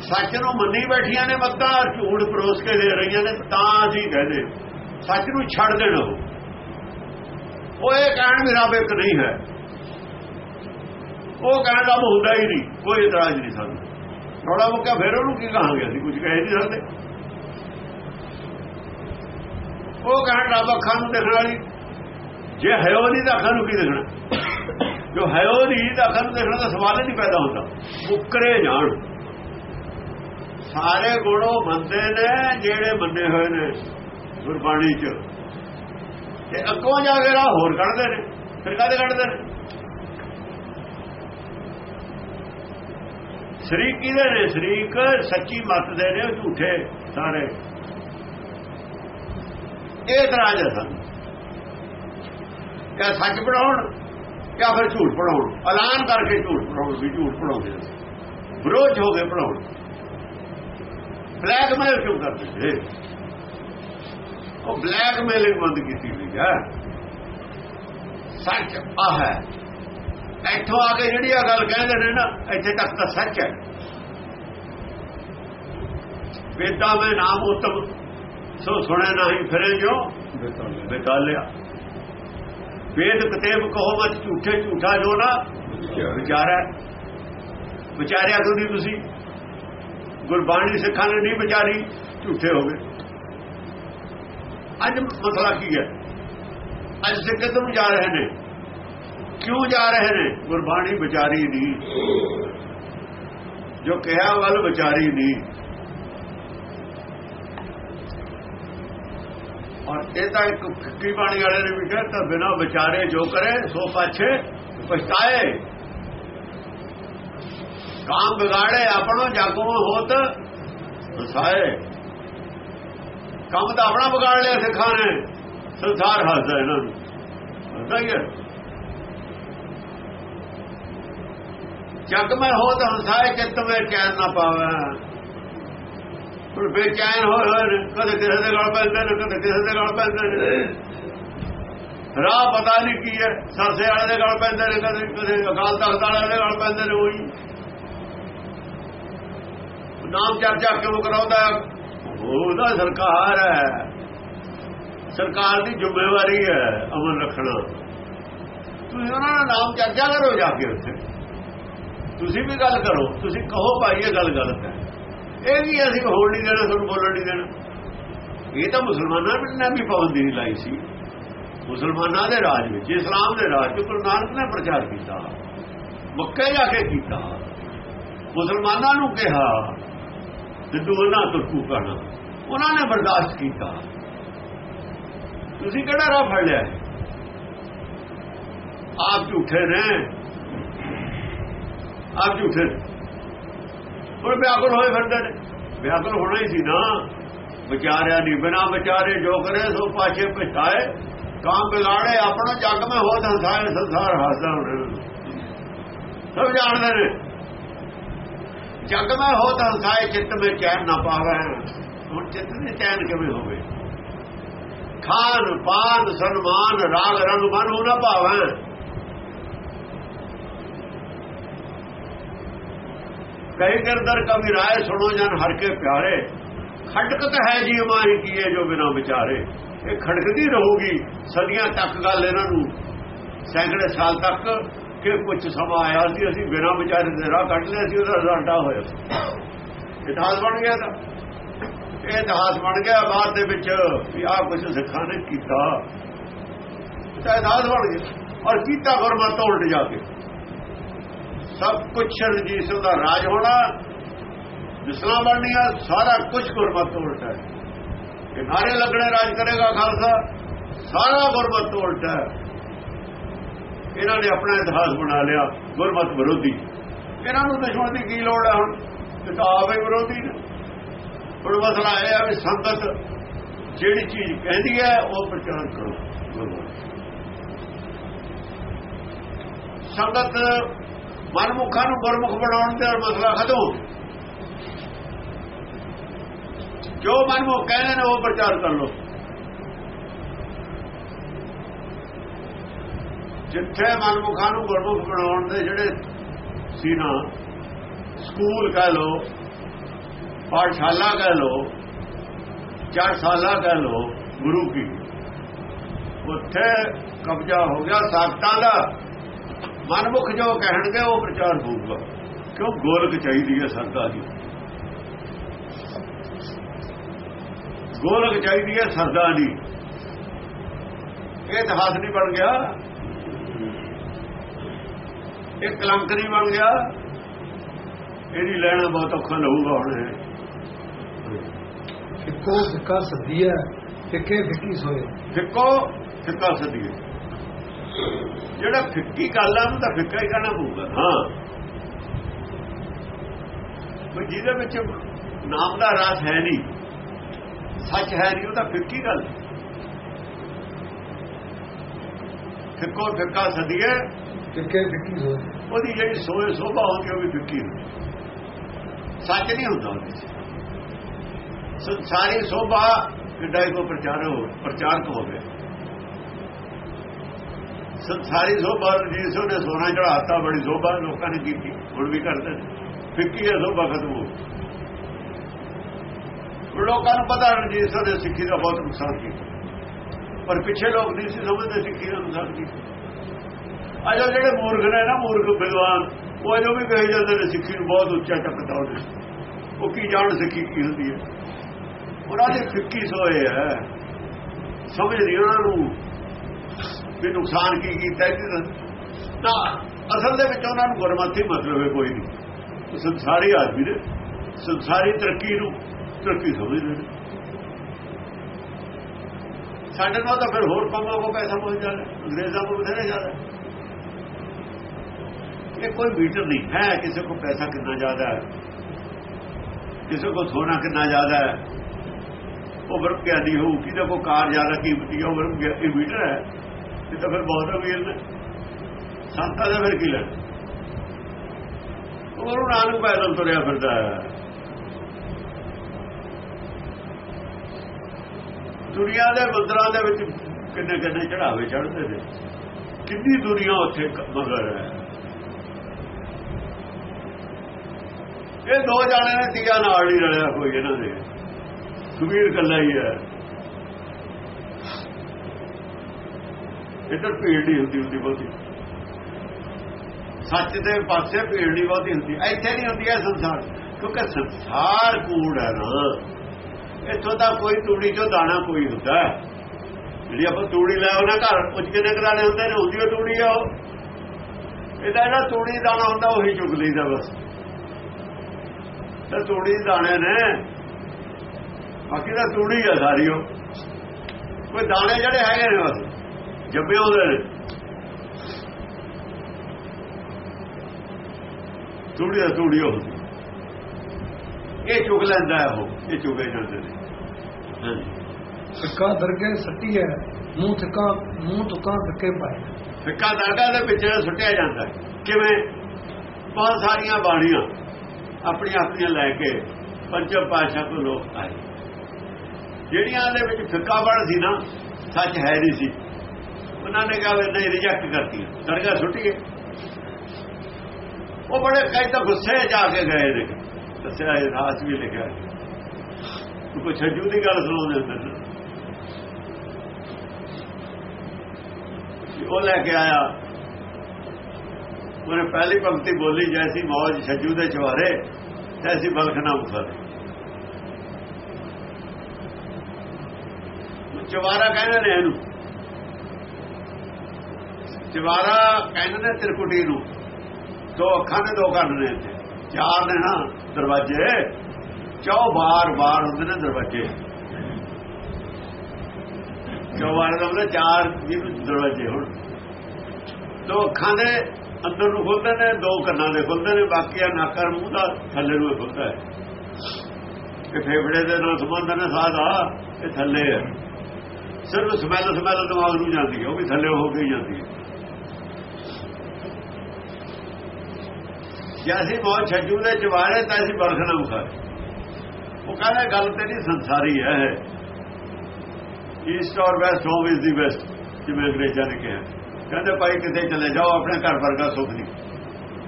ਸੱਚ ਨੂੰ ਮੰਨੀ ਬੈਠੀਆਂ ਨੇ ਮੱਤਾਂ, ਝੂਠ ਪਰੋਸ ਕੇ ਦੇ ਰਹੀਆਂ ਨੇ, ਤਾਂ ਅਸੀਂ ਕਹਦੇ ਸੱਚ ਨੂੰ ਛੱਡ ਦੇਣਾ। ਉਹ ਇਹ ਕਹਿਣ ਵੀ ਰੱਬ ਇੱਕ ਨਹੀਂ ਹੈ। ਉਹ ਕਹਿਣ ਦਾ ਹੁੰਦਾ ਹੀ ਨਹੀਂ, ਕੋਈ ਇਤਰਾਜ਼ ਨਹੀਂ ਸਾਨੂੰ। ਥੋੜਾ ਮੁੱਕਾ ਫਿਰ ਉਹਨੂੰ ਕੀ ਕਹਾਂਗੇ ਅਸੀਂ ਕੁਝ ਕਹਿ ਨਹੀਂ ਸਕਦੇ। ਉਹ ਕਹਿਣ ਰੱਬ ਅੱਖਾਂ ਨੂੰ ਦੇਖਣ ਵਾਲੀ ਜੇ ਹੈ ਉਹ ਨਹੀਂ ਤਾਂ ਅੱਖਾਂ ਨੂੰ ਕੀ ਦੇਖਣਾ? ਜੋ ਹੈ ਉਹ ਨਹੀਂ ਤਾਂ ਅੱਖਾਂ ਨੂੰ ਦੇਖਣਾ ਦਾ ਸਵਾਲ ਹੀ ਨਹੀਂ ਪੈਦਾ ਹੁੰਦਾ। ਮੁੱਕਰੇ ਜਾਣ। ਸਾਰੇ ਗੁਣੋ ਮੰਨਦੇ ਨੇ, ਜਿਹੜੇ ਮੰਨੇ ਹੋਏ ਨੇ ਗੁਰਬਾਣੀ 'ਚ। ਤੇ ਅੱਗੋਂ ਜਾ ਕੇ ਰਾਹ ਹੋਰ ਕੱਢਦੇ ਨੇ। ਫਿਰ ਕਾਹਦੇ ਕੱਢਦੇ ਨੇ? ਸ਼ਰੀਕ ਕਿਹਦੇ ਨੇ? ਸ਼ਰੀਕ ਸੱਚੀ ਮੱਤ ਦੇ ਨੇ ਝੂਠੇ ਸਾਰੇ। ਇਹ ਇਤਰਾਜ਼ ਹੈ ਸਾਨੂੰ। ਕਿ ਸੱਚ ਪੜਾਉਣ ਜਾਂ ਫਿਰ ਝੂਠ ਪੜਾਉਣ ਐਲਾਨ ਕਰਕੇ ਝੂਠ ਪੜਾਉਣ ਵੀ, ਝੂਠ ਪੜਾਉਂਦੇ ਵਿਰੋਧ ਹੋ ਗਏ ਪੜਾਉਣ ਬਲੈਕਮੇਲ ਕਿਉਂ ਕਰਦੇ ਉਹ ਬਲੈਕਮੇਲਿੰਗ ਬੰਦ ਕੀਤੀ ਹੋਈ ਹੈ। ਸੱਚ ਆ ਹੈ। ਇੱਥੋਂ ਆ ਕੇ ਜਿਹੜੀ ਆ ਗੱਲ ਕਹਿੰਦੇ ਨੇ ਨਾ, ਇੱਥੇ ਤੱਕ ਤਾਂ ਸੱਚ ਹੈ। ਵੇਦਾਂ ਮੈਂ ਨਾਮ ਉਤਮ, ਸੋ ਸੁਣੇ ਨਹੀਂ, ਫਿਰੇ ਜੋ ਬੇਤਾਲਿਆ ਵੇਦ ਕਿਤੇਬ ਕਹੋ ਮਤ ਝੂਠੇ, ਝੂਠਾ ਜੋ ਨਾ ਵਿਚਾਰਾ ਵਿਚਾਰਿਆ ਕਿਉਂ ਨਹੀਂ ਤੁਸੀਂ? ਗੁਰਬਾਣੀ ਸਿੱਖਾਂ ਨੇ ਨਹੀਂ ਵਿਚਾਰੀ, ਝੂਠੇ ਹੋ ਗਏ। ਅੱਜ ਮਸਲਾ ਕੀ ਹੈ? ਅੱਜ ਸਿੱਖ ਕਿੱਧਰ ਜਾ ਰਹੇ ਨੇ? ਕਿਉਂ ਜਾ ਰਹੇ ਨੇ? ਗੁਰਬਾਣੀ ਵਿਚਾਰੀ ਨਹੀਂ ਜੋ ਕਿਹਾ ਵੱਲ ਵਿਚਾਰੀ ਨਹੀਂ ਔਰ ਇਹ ਤਾਂ ਇੱਕ ਫਿੱਕੀ ਬਾਣੀ ਵਾਲੇ ਨੇ ਵੀ ਕਿਹਾ, ਤਾਂ ਬਿਨਾ ਵਿਚਾਰੇ ਜੋ ਕਰੇ, ਸੋ ਪਾਛੇ ਪਛਤਾਏ। ਕਾਮ ਵਿਗਾੜੇ ਆਪਣੋ, ਜਾਗੋ ਹੋਤ ਵਸਾਏ। ਕੰਮ ਤਾਂ ਆਪਣਾ ਵਿਗਾੜ ਲਿਆ ਸਿੱਖਾਂ ਨੇ। ਸੰਸਾਰ ਹੱਸਦਾ ਇਹਨਾਂ ਨੂੰ। ਹੱਸਦਾ ਹੀ ਹੈ। ਜਗ ਮੈਂ ਹੋ ਤਾਂ ਹਸਾਏ ਚਿੱਤ ਮੈਂ ਚੈਨ ਨਾ ਪਾਵਾਂ। ਹੁਣ ਬੇਚੈਨ ਹੋਏ ਹੋਏ ਨੇ, ਕਦੇ ਕਿਸੇ ਦੇ ਗਲ ਪੈਂਦੇ ਨੇ, ਕਦੇ ਕਿਸੇ ਦੇ ਗਲ ਪੈਂਦੇ ਨੇ। ਰਾਹ ਪਤਾ ਨਹੀਂ ਕੀ ਹੈ ਸਰਸੇ ਵਾਲੇ ਦੇ ਗਲ ਪੈਂਦੇ ਨੇ, ਕਦੇ ਕਦੇ ਅਕਾਲ ਤਖਤ ਵਾਲੇ ਦੇ ਗਲ ਪੈਂਦੇ ਨੇ ਉਹੀ। ਨਾਮ ਚਰਚਾ ਕਿਉਂ ਕਰਾਉਂਦਾ ਉਹਦਾ ਸਰਕਾਰ ਹੈ। ਸਰਕਾਰ ਦੀ ਜ਼ਿੰਮੇਵਾਰੀ ਹੈ ਅਮਨ ਰੱਖਣਾ। ਤੁਸੀਂ ਉਹਨਾਂ ਦਾ ਨਾਮ ਚਰਚਾ ਕਰੋ ਜਾ ਕੇ ਉੱਥੇ। ਤੁਸੀਂ ਵੀ ਗੱਲ ਕਰੋ, ਤੁਸੀਂ ਕਹੋ ਭਾਈ, ਇਹ ਗੱਲ ਗਲਤ ਹੈ। ਇਹ ਵੀ ਅਸੀਂ ਹੋਣ ਨਹੀਂ ਦੇਣਾ, ਤੁਹਾਨੂੰ ਬੋਲਣ ਨਹੀਂ ਦੇਣਾ। ਇਹ ਤਾਂ ਮੁਸਲਮਾਨਾਂ ਨੇ ਵੀ ਪਾਬੰਦੀ ਨਹੀਂ ਲਾਈ ਸੀ। ਮੁਸਲਮਾਨਾਂ ਦੇ ਰਾਜ ਵਿੱਚ, ਇਸਲਾਮ ਦੇ ਰਾਜ ਵਿੱਚ ਗੁਰੂ ਨਾਨਕ ਨੇ ਪ੍ਰਚਾਰ ਕੀਤਾ। ਮੱਕੇ ਜਾ ਕੇ ਕੀਤਾ। ਮੁਸਲਮਾਨਾਂ ਨੂੰ ਕਿਹਾ ਤੇ ਤੂੰ ਉਹਨਾਂ ਤੁਰਕੂ ਕਰਨਾ ਉਹਨਾਂ ਨੇ ਬਰਦਾਸ਼ਤ ਕੀਤਾ। ਤੁਸੀਂ ਕਿਹੜਾ ਰਾਹ ਫੜ ਲਿਆ? ਆਪ ਝੂਠੇ ਨੇ। ਆਪ ਝੂਠੇ ਹੁਣ ਵਿਆਕੁਲ ਹੋਏ ਫਿਰਦੇ ਨੇ। ਵਿਆਕੁਲ ਹੋਣਾ ਹੀ ਸੀ ਨਾ। ਵਿਚਾਰਿਆ ਨਹੀਂ ਬਿਨਾ ਵਿਚਾਰੇ ਜੋ ਕਰੇ ਸੋ ਪਾਛੇ ਪਛਤਾਏ ਕਾਮ ਬਿਗਾੜੇ ਆਪਣਾ ਜੱਗ ਮੈਂ ਹੋ ਸੰਸਾਰ ਸੰਸਾਰ ਹੱਸਦਾ ਹੁਣ। ਸਭ ਜਾਣਦੇ ਨੇ। ਜਗ ਮੈਂ ਹੋ ਸੰਸਾਰ, ਚਿੱਤ ਵਿੱਚ ਚੈਨ ਨਾ ਪਾਵੇ ਹੁਣ ਚਿੱਤ ਦੇ ਚੈਨ ਕਿਵੇਂ ਹੋਵੇ? ਖਾਨ, ਪਾਨ, ਸਨਮਾਨ, ਰਾਗ, ਰੰਗ, ਮਨ ਹੋ ਨਾ ਪਾਵੇ ਕਈ ਕਰਦਰ ਕਵੀ ਰਾਏ ਸੁਣੋ ਜਨ ਹਰ ਕੇ ਪਿਆਰੇ। ਖਟਕਤ ਹੈ ਜੀ ਮਾਹੀ ਕੀਏ ਜੋ ਬਿਨਾ ਵਿਚਾਰੇ। ਇਹ ਖੜਕਦੀ ਰਹੂਗੀ ਸਦੀਆਂ ਤੱਕ ਗੱਲ ਇਹਨਾਂ ਨੂੰ। ਸੈਂਕੜੇ ਸਾਲ ਤੱਕ ਕਿ ਕੁਝ ਸਮਾਂ ਆਇਆ ਸੀ, ਅਸੀਂ ਬਿਨਾ ਵਿਚਾਰੇ ਦੇ ਰਾਹ ਕੱਢ ਲਿਆ ਸੀ, ਉਹਦਾ ਰਿਜ਼ਲਟ ਆ ਹੋਇਆ ਇਤਿਹਾਸ ਬਣ ਗਿਆ ਤਾਂ ਇਹ ਇਤਿਹਾਸ ਬਣ ਗਿਆ, ਬਾਅਦ ਦੇ ਵਿੱਚ ਵੀ ਆਹ ਕੁਝ ਸਿੱਖਾਂ ਨੇ ਕੀਤਾ। ਤਾਂ ਇਤਿਹਾਸ ਬਣ ਗਿਆ। ਔਰ ਕੀਤਾ ਗੁਰਮਤਿ ਉਲਟ ਜਾ ਕੇ। ਸਭ ਕੁਝ ਸਿੰਘ ਦਾ ਰਾਜ ਹੋਣਾ, ਜਿਸਲਾ ਬਣਨੀਆ ਸਾਰਾ ਕੁਝ ਗੁਰਮਤ ਉਲਟਾ ਹੈ। ਕਿ ਨਾਰੇ ਲੱਗਣੇ ਰਾਜ ਕਰੇਗਾ ਖਾਲਸਾ, ਸਾਰਾ ਗੁਰਮਤ ਉਲਟਾ ਹੈ। ਇਹਨਾਂ ਨੇ ਆਪਣਾ ਇਤਿਹਾਸ ਬਣਾ ਲਿਆ, ਗੁਰਮਤ ਵਿਰੋਧੀ। ਇਹਨਾਂ ਨੂੰ ਦੁਸ਼ਮਣ ਦੀ ਕੀ ਲੋੜ ਹੈ ਹੁਣ? ਕਿਤਾਬ ਹੀ ਵਿਰੋਧੀ ਨੇ। ਹੁਣ ਮਸਲਾ ਇਹ ਹੈ ਵੀ ਸੰਗਤ ਜਿਹੜੀ ਚੀਜ਼ ਕਹਿੰਦੀ ਹੈ, ਉਹ ਪ੍ਰਚਾਰ ਕਰੋ, ਗੁਰਮਤ। ਸੰਗਤ ਮਨਮੁਖਾਂ ਨੂੰ ਗੁਰਮੁਖ ਬਣਾਉਣ ਤੇ ਮਸਲਾ ਖਤਮ ਜੋ ਮਨਮੁਖ ਕਹਿੰਦੇ ਨੇ ਉਹ ਪ੍ਰਚਾਰ ਕਰ ਲੋ ਜਿੱਥੇ ਮਨਮੁਖਾਂ ਨੂੰ ਗੁਰਮੁਖ ਬਣਾਉਣ ਦੇ ਜਿਹੜੇ ਸੀ ਨਾ ਸਕੂਲ ਕਹਿ ਲੋ ਪਾਠਸ਼ਾਲਾ ਕਹ ਲੋ ਚਾਰਸ਼ਾਲਾ ਕਹਿ ਲੋ ਗੁਰੂ ਕੀ। ਉੱਥੇ ਕਬਜ਼ਾ ਹੋ ਗਿਆ ਸਾਖਤਾਂ ਦਾ। ਮਨਮੁਖ ਜੋ ਕਹਿਣਗੇ ਉਹ ਪ੍ਰਚਾਰ ਹੋਊਗਾ। ਕਿਉਂ? ਗੋਲਕ ਚਾਹੀਦੀ ਹੈ ਸਰਦਾ ਦੀ। ਗੋਲਕ ਚਾਹੀਦੀ ਹੈ ਸਰਦਾ ਦੀ। ਇਹ ਇਤਿਹਾਸ ਨਹੀਂ ਬਣ ਗਿਆ। ਇਹ ਕਲੰਕ ਨਹੀਂ ਬਣ ਗਿਆ। ਇਹਦੀ ਲੈਣਾ ਬਹੁਤ ਔਖਾ ਲਊਗਾ ਹੁਣ ਇਹ। ਫਿੱਕੋ ਫਿੱਕਾ ਸੱਦੀ ਹੈ ਫਿੱਕੇ ਫਿੱਕੀ ਸੋਏ। ਫਿੱਕੋ ਫਿੱਕਾ ਸਦੀਏ ਜਿਹੜਾ ਫਿੱਕੀ ਗੱਲ ਆ ਉਹਨੂੰ ਤਾਂ ਫਿੱਕਾ ਹੀ ਕਹਿਣਾ ਪਊਗਾ। ਹਾਂ। ਕੋਈ ਜਿਹਦੇ ਵਿੱਚ ਨਾਮ ਦਾ ਰਸ ਹੈ ਨਹੀਂ ਸੱਚ ਹੈ ਨਹੀਂ ਉਹ ਤਾਂ ਫਿੱਕੀ ਗੱਲ ਫਿੱਕੋ ਫਿੱਕਾ ਸਦੀਏ ਫਿੱਕੇ ਫਿੱਕੀ ਸੋਏ ਉਹਦੀ ਜਿਹੜੀ ਸੋਏ ਸੋਭਾ ਹੁੰਦੀ ਉਹ ਵੀ ਫਿੱਕੀ ਹੁੰਦੀ ਸੱਚ ਨਹੀਂ ਹੁੰਦਾ ਉਹਦੇ ਚ ਸੰਸਾਰੀ ਸੋਭਾ ਕਿੱਡਾ ਕੋ ਪ੍ਰਚਾਰ ਹੋ ਪ੍ਰਚਾਰਕ ਹੋ ਗਿਆ। ਸੰਸਾਰੀ ਸੋਭਾ ਜਿਸ ਨੇ ਸੋਨਾ ਚੜਾਤਾ ਬੜੀ ਸੋਭਾ ਲੋਕਾਂ ਨੇ ਕੀਤੀ, ਹੁਣ ਵੀ ਕਰਦੇ ਨੇ। ਫਿੱਕੀ ਹੈ ਸੋਭਾ ਖਤਮ ਹੋ ਲੋਕਾਂ ਨੂੰ ਪਤਾ ਰਣਜੀਤ ਸਿੰਘ ਨੇ ਸਿੱਖੀ ਦਾ ਬਹੁਤ ਨੁਕਸਾਨ ਕੀਤਾ। ਪਰ ਪਿੱਛੇ ਲੋਕ ਨਹੀਂ ਸੀ ਸਮਝਦੇ ਸਿੱਖੀ ਦਾ ਨੁਕਸਾਨ ਕੀਤਾ ਅਜੋ ਜਿਹੜੇ ਮੂਰਖ ਨੇ ਨਾ, ਮੂਰਖ ਵਿਦਵਾਨ, ਉਹ ਜੋ ਵੀ ਕਹੇ ਜਾਂਦੇ ਨੇ ਸਿੱਖੀ ਨੂੰ ਬਹੁਤ ਉੱਚਾ ਚੱਕਦਾ ਉਹਨੇ। ਉਹ ਕੀ ਜਾਣ ਸਿੱਖੀ ਕੀ ਹੁੰਦੀ ਹੈ? ਉਹਨਾਂ ਦੀ ਫਿੱਕੀ ਸੋਏ ਹੈ? ਸਮਝ ਨਹੀਂ ਉਹਨਾਂ ਨੂੰ। ਵੀ ਨੁਕਸਾਨ ਕੀ ਕੀਤਾ ਇਹਦੇ ਤਾਂ ਅਸਲ ਦੇ ਵਿੱਚ ਉਹਨਾਂ ਨੂੰ ਗੁਰਮਤਿ ਮਤਲਬ ਹੈ ਕੋਈ ਨਹੀਂ। ਸੰਸਾਰੀ ਆਦਮੀ ਨੇ ਸੰਸਾਰੀ ਤਰੱਕੀ ਨੂੰ ਤਰੱਕੀ ਸਮਝਦੇ ਨੇ। ਸਾਡੇ ਨਾਲ ਤਾਂ ਫਿਰ ਹੋਰ ਕੰਮਾਂ ਕੋ ਪੈਸਾ ਪਹੁੰਚ ਜਾਂਦਾ ਅੰਗਰੇਜ਼ਾਂ ਕੋਲ ਬਥੇਰੇ ਜ਼ਿਆਦਾ ਇਹ ਕੋਈ ਮੀਟਰ ਨਹੀਂ ਹੈ, ਕਿਸੇ ਕੋ ਪੈਸਾ ਕਿੰਨਾ ਜ਼ਿਆਦਾ ਹੈ। ਕਿਸੇ ਕੋ ਸੋਨਾ ਕਿੰਨਾ ਜ਼ਿਆਦਾ ਹੈ। ਉਹ ਵਰਗ ਗਿਆਨੀ ਹੋਊ, ਕਿਹਦਾ ਕੋ ਕਾਰ ਜ਼ਿਆਦਾ ਕੀਮਤੀ ਹੈ, ਉਹ ਵਰਗ ਇਹ ਮੀਟਰ ਹੈ। ਇਹ ਤਾਂ ਫਿਰ ਬਹੁਤ ਅਮੀਰ ਨੇ ਸੰਤਾਂ ਦਾ ਫਿਰ ਕੀ ਲੈਣ? ਉਹ ਨਾਨਕ ਪੈਦਲ ਤੁਰਿਆ ਫਿਰਦਾ ਹੈ। ਦੁਨੀਆ ਦੇ ਮੰਦਰਾਂ ਦੇ ਵਿੱਚ ਕਿੰਨੇ ਕਿੰਨੇ ਚੜਾਵੇ ਚੜਦੇ ਨੇ। ਕਿੰਨੀ ਦੁਨੀਆ ਉੱਥੇ ਮਗਰ ਹੈ। ਇਹ ਦੋ ਜਾਣੇ ਨੇ ਤੀਆ ਨਾਲ ਨਹੀਂ ਰਲਿਆ ਕੋਈ ਇਹਨਾਂ ਦੇ। ਕਬੀਰ ਕੱਲਾ ਹੀ ਹੈ। ਇੱਧਰ ਭੀੜ ਨਹੀਂ ਹੁੰਦੀ ਹੁੰਦੀ ਬਹੁਤੀ। ਸੱਚ ਦੇ ਪਾਸੇ ਭੀੜ ਨਹੀਂ ਬਹੁਤੀ ਹੁੰਦੀ। ਇੱਥੇ ਨਹੀਂ ਹੁੰਦੀ ਹੈ ਸੰਸਾਰ, ਕਿਉਂਕਿ ਸੰਸਾਰ ਕੂੜ ਹੈ ਨਾ। ਇੱਥੋਂ ਦਾ ਕੋਈ ਤੂੜੀ ਚੋਂ ਦਾਣਾ ਕੋਈ ਹੁੰਦਾ। ਜਿਹੜੀ ਆਪਾਂ ਤੂੜੀ ਲੈ ਆਉਣਾ ਘਰ ਕੁਝ ਕਿੰਨੇ ਕਰਾਣੇ ਹੁੰਦੇ ਨੇ, ਹੁੰਦੀ ਉਹ ਤੂੜੀ ਆ ਉਹ। ਇਹਦਾ ਜਿਹੜਾ ਤੂੜੀ ਦਾਣਾ ਹੁੰਦਾ, ਉਹੀ ਚੁਗ ਲਈਦਾ ਬਸ। ਤਾਂ ਤੂੜੀ ਦਾਣੇ ਨੇ। ਬਾਕੀ ਤਾਂ ਤੂੜੀ ਆ ਸਾਰੀ ਉਹ। ਕੋਈ ਦਾਣੇ ਜਿਹੜੇ ਹੈਗੇ ਨੇ ਬਸ। ਜੰਮੇ ਹੁੰਦੇ ਨੇ ਤੂੜੀ ਦਾ ਤੂੜੀ ਹੋ ਇਹ ਚੁਗ ਲੈਂਦਾ ਉਹ ਇਹ ਚੁਗੇ ਜਾਂਦੇ ਨੇ ਫਿੱਕਾ ਦਰਗੇ ਸੱਟੀ ਹੈ ਮੂੰਹ ਥਿੱਕਾ ਮੂੰਹ ਤੁਕਾਂ ਫਿੱਕੇ ਪਾਏ। ਫਿੱਕਾ ਦਰਗਾ ਦੇ ਵਿੱਚ ਸੁੱਟਿਆ ਜਾਂਦਾ ਕਿਵੇਂ? ਬਹੁਤ ਸਾਰੀਆਂ ਬਾਣੀਆਂ ਆਪਣੀਆਂ ਆਪਣੀਆਂ ਲੈ ਕੇ ਪੰਜਮ ਪਾਸ਼ਾ ਤੋਂ ਲੋਕ ਆਏ। ਜਿਹੜੀਆਂ ਦੇ ਵਿੱਚ ਫਿੱਕਾ ਬਣ ਸੀ ਨਾ ਸੱਚ ਹੈ ਨਹੀਂ ਸੀ। ਉਹਨਾਂ ਨੇ ਕਿਹਾ ਨਹੀਂ ਰਿਜੈਕਟ ਕਰਤੀ। ਦਰਗਾ ਸੁੱਟੀਏ ਉਹ ਬੜੇ ਕਈ ਤਾਂ ਗੁੱਸੇ ਜਾ ਕੇ ਗਏ ਨੇ। ਦੱਸਿਆ ਇਤਿਹਾਸ ਵੀ ਲਿਖਿਆ ਤੂੰ ਕੋ ਛੱਜੂ ਦੀ ਗੱਲ ਸੁਣਾਉਂਦੇ ਹੁੰਦੇ ਉਹ ਲੈ ਕੇ ਆਇਆ। ਉਹਨੇ ਪਹਿਲੀ ਪੰਕਤੀ ਬੋਲੀ, ਜੈਸੀ ਮੌਜ ਛੱਜੂ ਦੇ ਚਵਾਰੇ ਤੈਸੀ ਬਲਖਣਾ ਉਸਰੇ ਚਵਾਰਾ ਕਹਿੰਦੇ ਨੇ ਇਹਨੂੰ। ਚਵਾਰਾ ਕਹਿੰਦੇ ਨੇ ਤਿਰਕੁਟੀ ਨੂੰ। ਦੋ ਅੱਖਾਂ ਨੇ ਦੋ ਕੰਨ ਨੇ ਚਾਰ ਨੇ ਨਾ ਦਰਵਾਜ਼ੇ। ਚੌ ਬਾਰ ਬਾਰ ਹੁੰਦੇ ਨੇ ਦਰਵਾਜ਼ੇ। ਚੌ ਬਾਰ ਦਾ ਮਤਲਬ ਚਾਰ ਜਿਹਨੂੰ ਦਰਵਾਜ਼ੇ ਹੁਣ। ਦੋ ਅੱਖਾਂ ਦੇ ਅੰਦਰ ਨੂੰ ਖੁੱਲਦੇ ਨੇ, ਦੋ ਕੰਨਾਂ ਦੇ ਖੁੱਲਦੇ ਨੇ, ਬਾਕੀ ਆ ਨਾਕਰ ਮੂੰਹ ਦਾ ਥੱਲੇ ਨੂੰ ਖੁੱਲਦਾ ਹੈ। ਇਹ ਫੇਫੜੇ ਦੇ ਨਾਲ ਸੰਬੰਧ ਨੇ ਸਾਦਾ ਇਹ ਥੱਲੇ ਹੈ। ਸਿਰਫ ਸਮੈਲ ਸਮੈਲ ਦਿਮਾਗ ਨੂੰ ਜਾਂਦੀ ਹੈ, ਉਹ ਵੀ ਥੱਲੇ ਹੋ ਕੇ ਜਾਂਦੀ ਹੈ। ਜੇ ਅਸੀਂ ਬਹੁਤ ਛੱਜੂ ਦੇ ਚਵਾਰੇ ਤਾਂ ਅਸੀਂ ਬਰਖਣਾ ਉਸਾਰੇ ਉਹ ਕਹਿੰਦਾ ਗੱਲ ਤੇ ਨਹੀਂ ਸੰਸਾਰੀ ਹੈ। ਈਸਟ ਔਰ west home is the best ਜਿਵੇਂ ਅੰਗਰੇਜ਼ਾਂ ਨੇ ਕਿਹਾ। ਕਹਿੰਦੇ, ਭਾਈ, ਕਿਤੇ ਚਲੇ ਜਾਓ, ਆਪਣੇ ਘਰ ਵਰਗਾ ਸੁੱਖ ਨਹੀਂ।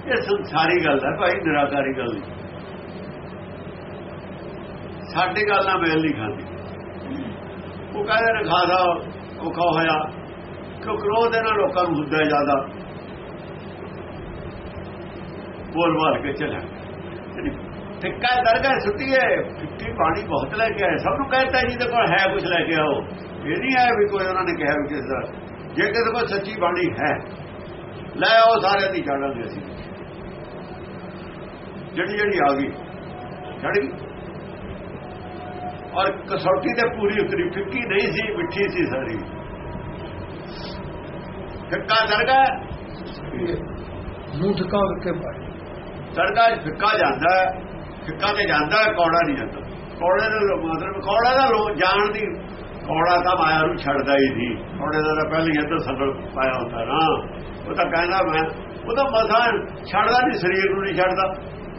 ਇਹ ਸੰਸਾਰੀ ਗੱਲ ਹੈ ਭਾਈ, ਨਿਰਾਕਾਰੀ ਗੱਲ ਨਹੀਂ। ਸਾਡੀ ਗੱਲ ਨਾਲ ਮੇਲ ਨਹੀਂ ਖਾਂਦੀ। ਉਹ ਕਹਿੰਦੇ ਨੇ ਔਖਾ ਹੋਇਆ। ਕਿਉਂ ਕ੍ਰੋਧ ਇਹਨਾਂ ਲੋਕਾਂ ਨੂੰ ਹੁੰਦਾ ਜ਼ਿਆਦਾ। ਬੋਲ ਮਾਰ ਕੇ ਚਲਾ ਫਿੱਕਾ ਦਰਗਾਹ ਸੁੱਟੀ ਫਿੱਕੀ ਪਾਣੀ ਬਹੁਤ ਲੈ ਕੇ ਆਏ। ਸਭ ਨੂੰ ਕਹਿੰਦਾ ਜੀ ਤੇ ਕੋਲ ਹੈ ਕੁਝ ਲੈ ਕੇ ਆਓ। ਇਹ ਨਹੀਂ ਆਇਆ ਵੀ ਕੋਈ ਉਹਨਾਂ ਨੇ ਕਿਹਾ ਵੀ ਕਿਸ ਦਾ। ਜੇ ਕਿਸੇ ਕੋਲ ਸੱਚੀ ਬਾਣੀ ਹੈ, ਲੈ ਆਓ ਸਾਰਿਆਂ ਦੀ ਛਾੜਾਂਗੇ ਅਸੀਂ। ਜਿਹੜੀ ਜਿਹੜੀ ਆ ਗਈ ਛੜ ਗਈ। ਔਰ ਕਸੌਟੀ ਤੇ ਪੂਰੀ ਉਤਰੀ। ਫਿੱਕੀ ਨਹੀਂ ਸੀ, ਮਿੱਠੀ ਸੀ ਸਾਰੀ। ਫਿੱਕਾ ਦਰਗਾਹ। ਮੂੰਹ ਠਕਾ ਕੇ ਪਾਏ ਸੜਕਾਂ 'ਚ ਫਿੱਕਾ ਜਾਂਦਾ ਫਿੱਕਾ ਤੇ ਜਾਂਦਾ ਕੌੜਾ ਨਹੀਂ ਜਾਂਦਾ। ਕੌੜੇ ਦਾ ਮਤਲਬ ਕੌੜਾ ਦਾ ਲੋ ਜਾਣ ਦੀ, ਕੌੜਾ ਤਾਂ ਮਾਇਆ ਨੂੰ ਛੱਡਦਾ ਹੀ ਸੀ ਕੌੜੇ ਦਾ ਤਾਂ ਪਹਿਲੇ ਹੀ ਪਾਇਆ ਹੁੰਦਾ ਨਾ। ਉਹ ਤਾਂ ਕਹਿੰਦਾ ਮੈਂ, ਉਹ ਤਾਂ ਮਸਾਂ ਛੱਡਦਾ ਨਹੀਂ, ਸਰੀਰ ਨੂੰ ਨਹੀਂ ਛੱਡਦਾ।